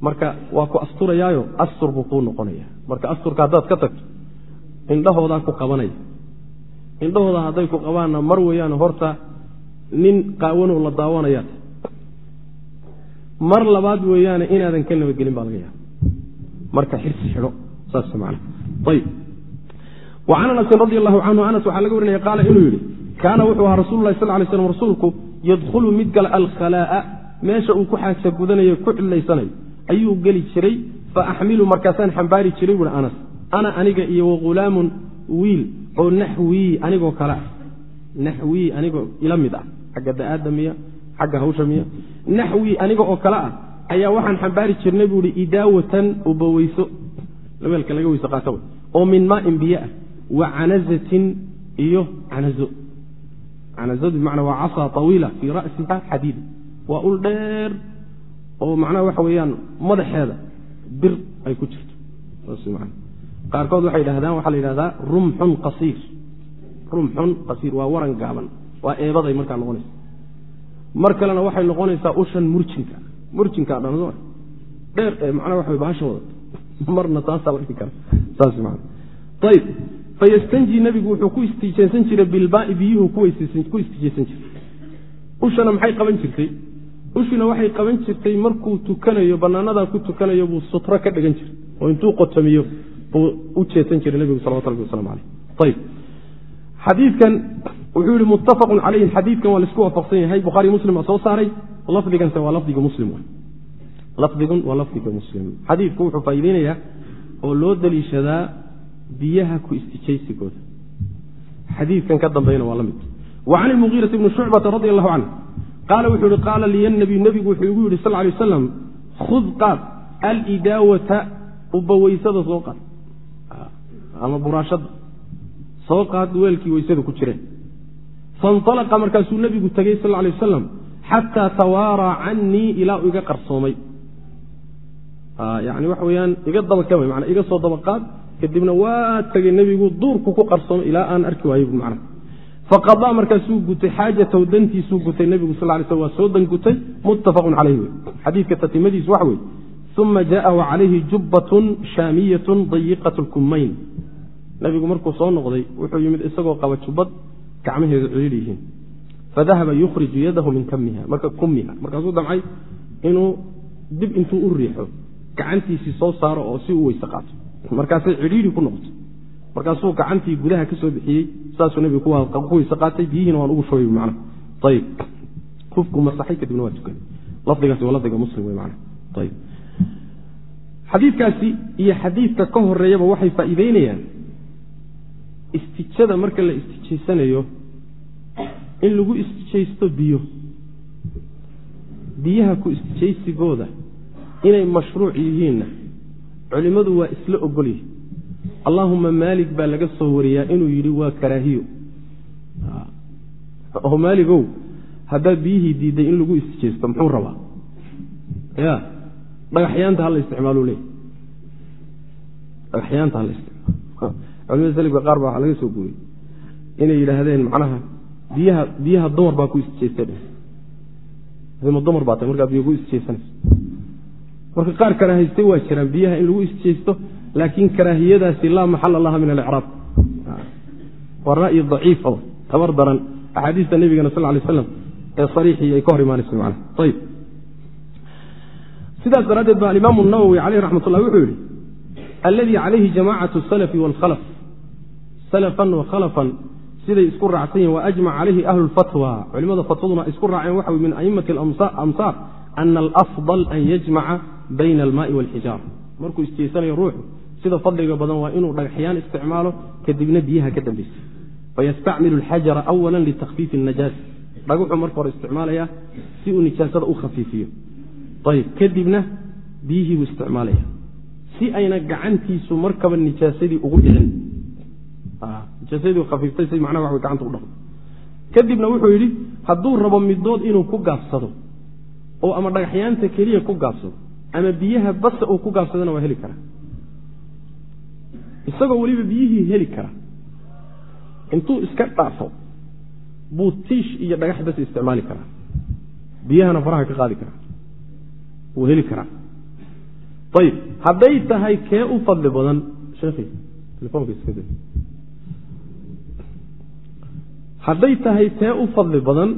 Marka waa ku asturayaayo astur buu kuu noqonaya marka asturka haddaad ka tagto indhahoodaa ku qabanaya. Indhahooda hadday ku qabaanna mar weeyaan horta nin qaawanoo la daawanayaa. Mar labaad weeyaane inaadan ka nabadgelin baa laga yaaba marka xirsi xidho saas man ayb wa can anasin radi allahu canhu anas waxaa laga warinaya qaala inuu yidhi kaana wuxuu ahaa rasul sal lay slam rasuulku yadkhulu mid gala alkhalaa'a meesha uu ku xaasa gudanayo ku cidlaysanayo ayuu geli jiray fa axmilu markaasaan xambaari jiray buui anas ana aniga iyo wahulaamun wiil oo naxwii anigoo kale ah. Naxwii anigoo ila mid ah xagga da'aadda miya xagga hawsha naxwii aniga oo kale ah ayaa waxaan xambaari jirnay buu ihi idaawatan ubaweyso weelka laga weyso qaato oo min maain biyo ah wa canazatin iyo canazo canazadu bimacnaa waa casaa tawiila fii ra'siha xadiid. Waa ul dheer oo macnaha waxa weeyaan madaxeeda bir ay ku jirto. Qaarkood waxay dhahdaan waxaa la yidhahdaa rumxun qasiir. Rumxun qasiir waa waran gaaban waa eebaday markaa noqonaysa. Mar kalena waxay noqonaysaa ushan murjinka. Murjinka dhan dheer ee macnaha waxa bahasha wadato marna taasaa la dhihi kara saas man ayib fayastanjii nebigu wuxuu ku istijeysan jiray bilbaai biyuhu ku istijeysan jiray. Ushana maxay qaban jirtay? Ushina waxay qaban jirtay markuu tukanayo bannaanadaa ku tukanayo buu sutro ka dhigan jiray. Oo intuu qotomiyo buu u jeesan jiray nebigu salawatu rabbi waslamu caleyh ayib xadiidkan wuxuu yihi muttafaqun calayhi xadiidkan waa la isku waafaqsan yahay. Bukhaari muslim baa soo saaray. Lafdiganse waa lafdiga muslim lafdigun waa lafdiga muslim. Xadiidku wuxuu faa'iideynayaa oo loo daliishadaa biyaha ku istijaysigooda xadiidkan ka dambayna waa la mid. Wa can ilmugiirati bni shucbata radi allahu canhu qaala wuxuu yihi qaala liya nabiy nebigu wuxuu igu yidhi sal lay wasalam khud qaad alidaawata ubaweysada soo qaad. Ama buraashada soo qaad weelkii weysada ku jireen. Fainalaqa markaasuu nebigu tegey sal lay wasalam xataa tawaaraa canii ilaa uu iga qarsoomay. Yani waxa weyaan iga dabakama mana iga soo dabaqaad kadibna waa tegey nebigu duurku ku qarsoomay ilaa aan arki waayey man faqadaa markaasuu gutay xaajatahu dantiisuu gutay nebigu sal lay sl waa soo dan gutay muttafaqun calayh wey xadiidka tatimadiisu waxa weye uma jaءahu calayhi jubbatun shaamiyatun dayiqat lkumayn nebigu markuu soo noqday wuxuu yimid isagoo qaba jubbad gacmaheedu ciriir yihiin. Fadahaba yukhriju yadahu min kamiha marka kumiha markaasuu damcay inuu dib intuu u riixo gacantiisii soo saaro oo si u weyse qaato markaasay cidhiiri ku noqoto markaasuu gacantii gudaha ka soo bixiyey saasuu nebigu ku weyse qaatay biyihiina waan ugu shubay man ayb kufku masaxay kadibna waa tukaday lafdigaasi waa lafdiga muslim wey man ayb xadiidkaasi iyo xadiidka ka horeeyaba waxay faa'iideynayaan istijada marka la istijaysanayo in lagu istijaysto biyo. Biyaha ku istijaysigooda inay mashruuc yihiinna culimmadu waa isla ogolyihi allaahuma maalik baa laga soo wariyaa inuu yidhi waa karaahiyo. Oo maaligow haddaad biyihii diidday in lagu istijaysto muxuu rabaa? Ya dhagaxyaanta hala isticmaalu leey dhagaxyaanta hala isticmaalo culimada salifka qaar baa waxaa laga soo guuriyey inay yidhaahdeen macnaha biyaha biyaha dumar baa ku istijaysta ma dumar baa tahay markaa biyo ku istijaysanayso marka qaar karaahaystay waa jiraan biyaha in lagu istijaysto laakiin karaahiyadaasi laa maxala laha min alicraab waa ra'yi daciif tabar daran. Axaadiista nebigana sal lay slam ee sariixii ay ka hor imaanayso man ayb sidaas daraaddeed ba alimaamu nawowi caleyh raxmat ullah wuxuu yihi alladii calayhi jamacat salafi waalkhalaf salafan wa khalafan siday isku raacsan yihiin waajmac calayhi ahlu lfatwa culimada fatwaduna isku raaceen waxa wy min aimati amsaar ana alafdal an yajmaca bayna almaai walxijaara markuu isjeysanayo ruuxu sida fadliga badan waa inuu dhagaxyaan isticmaalo kadibna biyaha ka dambeysa fayastacmilu alxajara awala litakfiifi اnajaasa dhagaxuu marka hore isticmaalaya si uu nijaasada u khafiifiyo. Ayb kadibna biyihii buu isticmaalaya. Si ayna gacantiisu markaba nijaasadii ugu dhicin. Nijaasadii khafiiftay si macnaha wax gacanta u dhaqdo. Kadibna wuxuu yidhi hadduu rabo midood inuu ku gaabsado oo ama dhagaxyaanta keliya ku gaabsado ama biyaha basa uu ku gaabsadana waa heli karaa isagoo weliba biyihii heli kara. Intuu iska dhaafo buu tiish iyo dhagax bas isticmaali karaa. Biyahana faraha ka qaadi karaa. Wuu heli karaa. Ayib hadday tahay kee u fadli badan sheekhi telefoonka iska da hadday tahay tee u fadli badan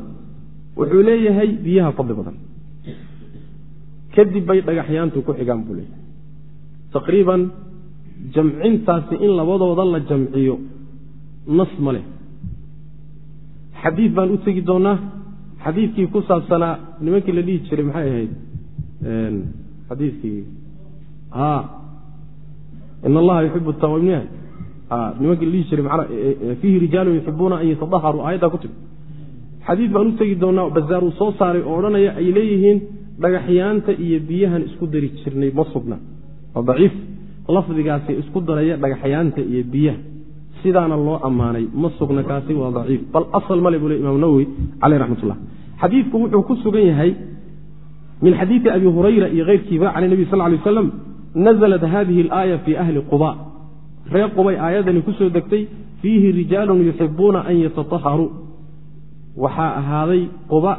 wuxuu leeyahay biyaha fadli badan kadib bay dhagaxyaantu ku xigaan buu leeyahay. Taqriiban jamcintaasi in labadooda la jamciyo nas ma leh. Xadiid baan u tegi doonaa xadiidkii ku saabsanaa nimankii la dhihi jiray maxay ahayd xadiidkii in allaha yuxib tawabniha nimankii la dhihi jiray mana fiihi rijaalun yuxibuuna an yatadaharuu aayaddaa ku tiri xadiid baan u tegi doonaa bazaar uu soo saaray oo odhanaya ay leeyihiin dhagaxyaanta iyo biyahan isku dari jirnay ma sugna. Waa daciif. Lafdigaasi isku daraya dhagaxyaanta iyo biyaha. Sidaana loo ammaanay ma sugna kaasi waa daciif. Bal asal male buu le imaam nawowi caleyh raxmat ullah xadiidku wuxuu ku sugan yahay min xadiidi abi hurayra iyo keyrkiiba can nebi sal lay waslam naزlat hadihi alaaya fii ahli quba. Reer qubay aayadani ku degtay fiihi rijaalun yuxibuuna an yatataharuu waxaa ahaaday quba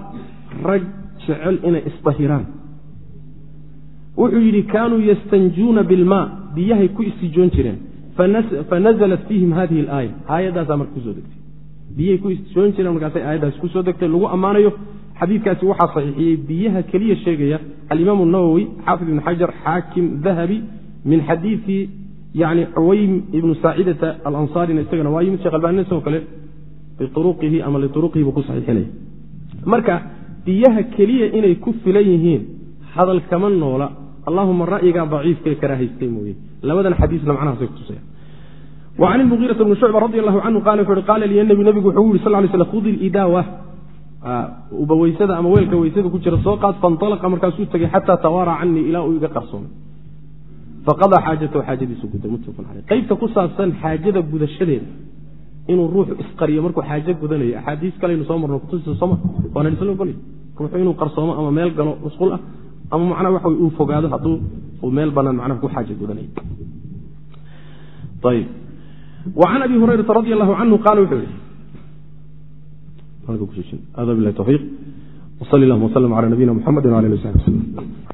rag jecel inay isdahiraan. Wuxuu yidhi kaanuu yastanjuuna bilmaa biyahay ku istijoon jireen. Fanaزlat fiihim hadihi alaaya. Aayaddaasaa marka ku soo degtay. Biyahay ku istijoon jireen markaasay aayaddaasi ku soo degtay. Lagu ammaanayo xadiidkaasi waxaa saxiixiyey biyaha keliya sheegaya alimaamu nawowi xaafid ibn xajar xaakim dahabi min xadiidi yani cuwaym ibnu saacidata alansaarina isagana. Waa yimid shekh albanina sidoo kale biuruqihi ama liuruqihi buu ku saxiixinaya marka biyaha keliya inay ku filan yihiin. Hadal kama noola. Allahuma ra'yigaa daciifkae karaahaystay mooye. Labadan xadiisna macnahaasay kutusaya wa can ilmugiirata bni shucba radi allahu canhu qala qaala liya nebi nebigu wuxuu u yihi sal lay slam khudi lidaawa uba weysada ama weelka weysada ku jira soo qaad faintalaqa markaasuu tegey xataa tawaara canii ilaa uu iga qarsoomay faqadaa xaajatahu xaajadiisu guday muttafaqun caleyh qeybta ku saabsan xaajada gudashadeeda inuu ruuxu isqariyo markuu xaajo gudanayo. Axaadiis kalaynu soo marno kutusiisa sooma waana isla ogolay ruuxu inuu qarsoomo ama meel galo musqul ah ama macnaha waxa uu fogaado hadduu uu meel bannaan macnaha ku xaajo gudanayo. Wa can abi hurayrata radi allahu canhu qaala wuxuu yihi tawfiiq. Wsali allahuma wslm cala nabiyina mxamedi wala ali w saxbi wslm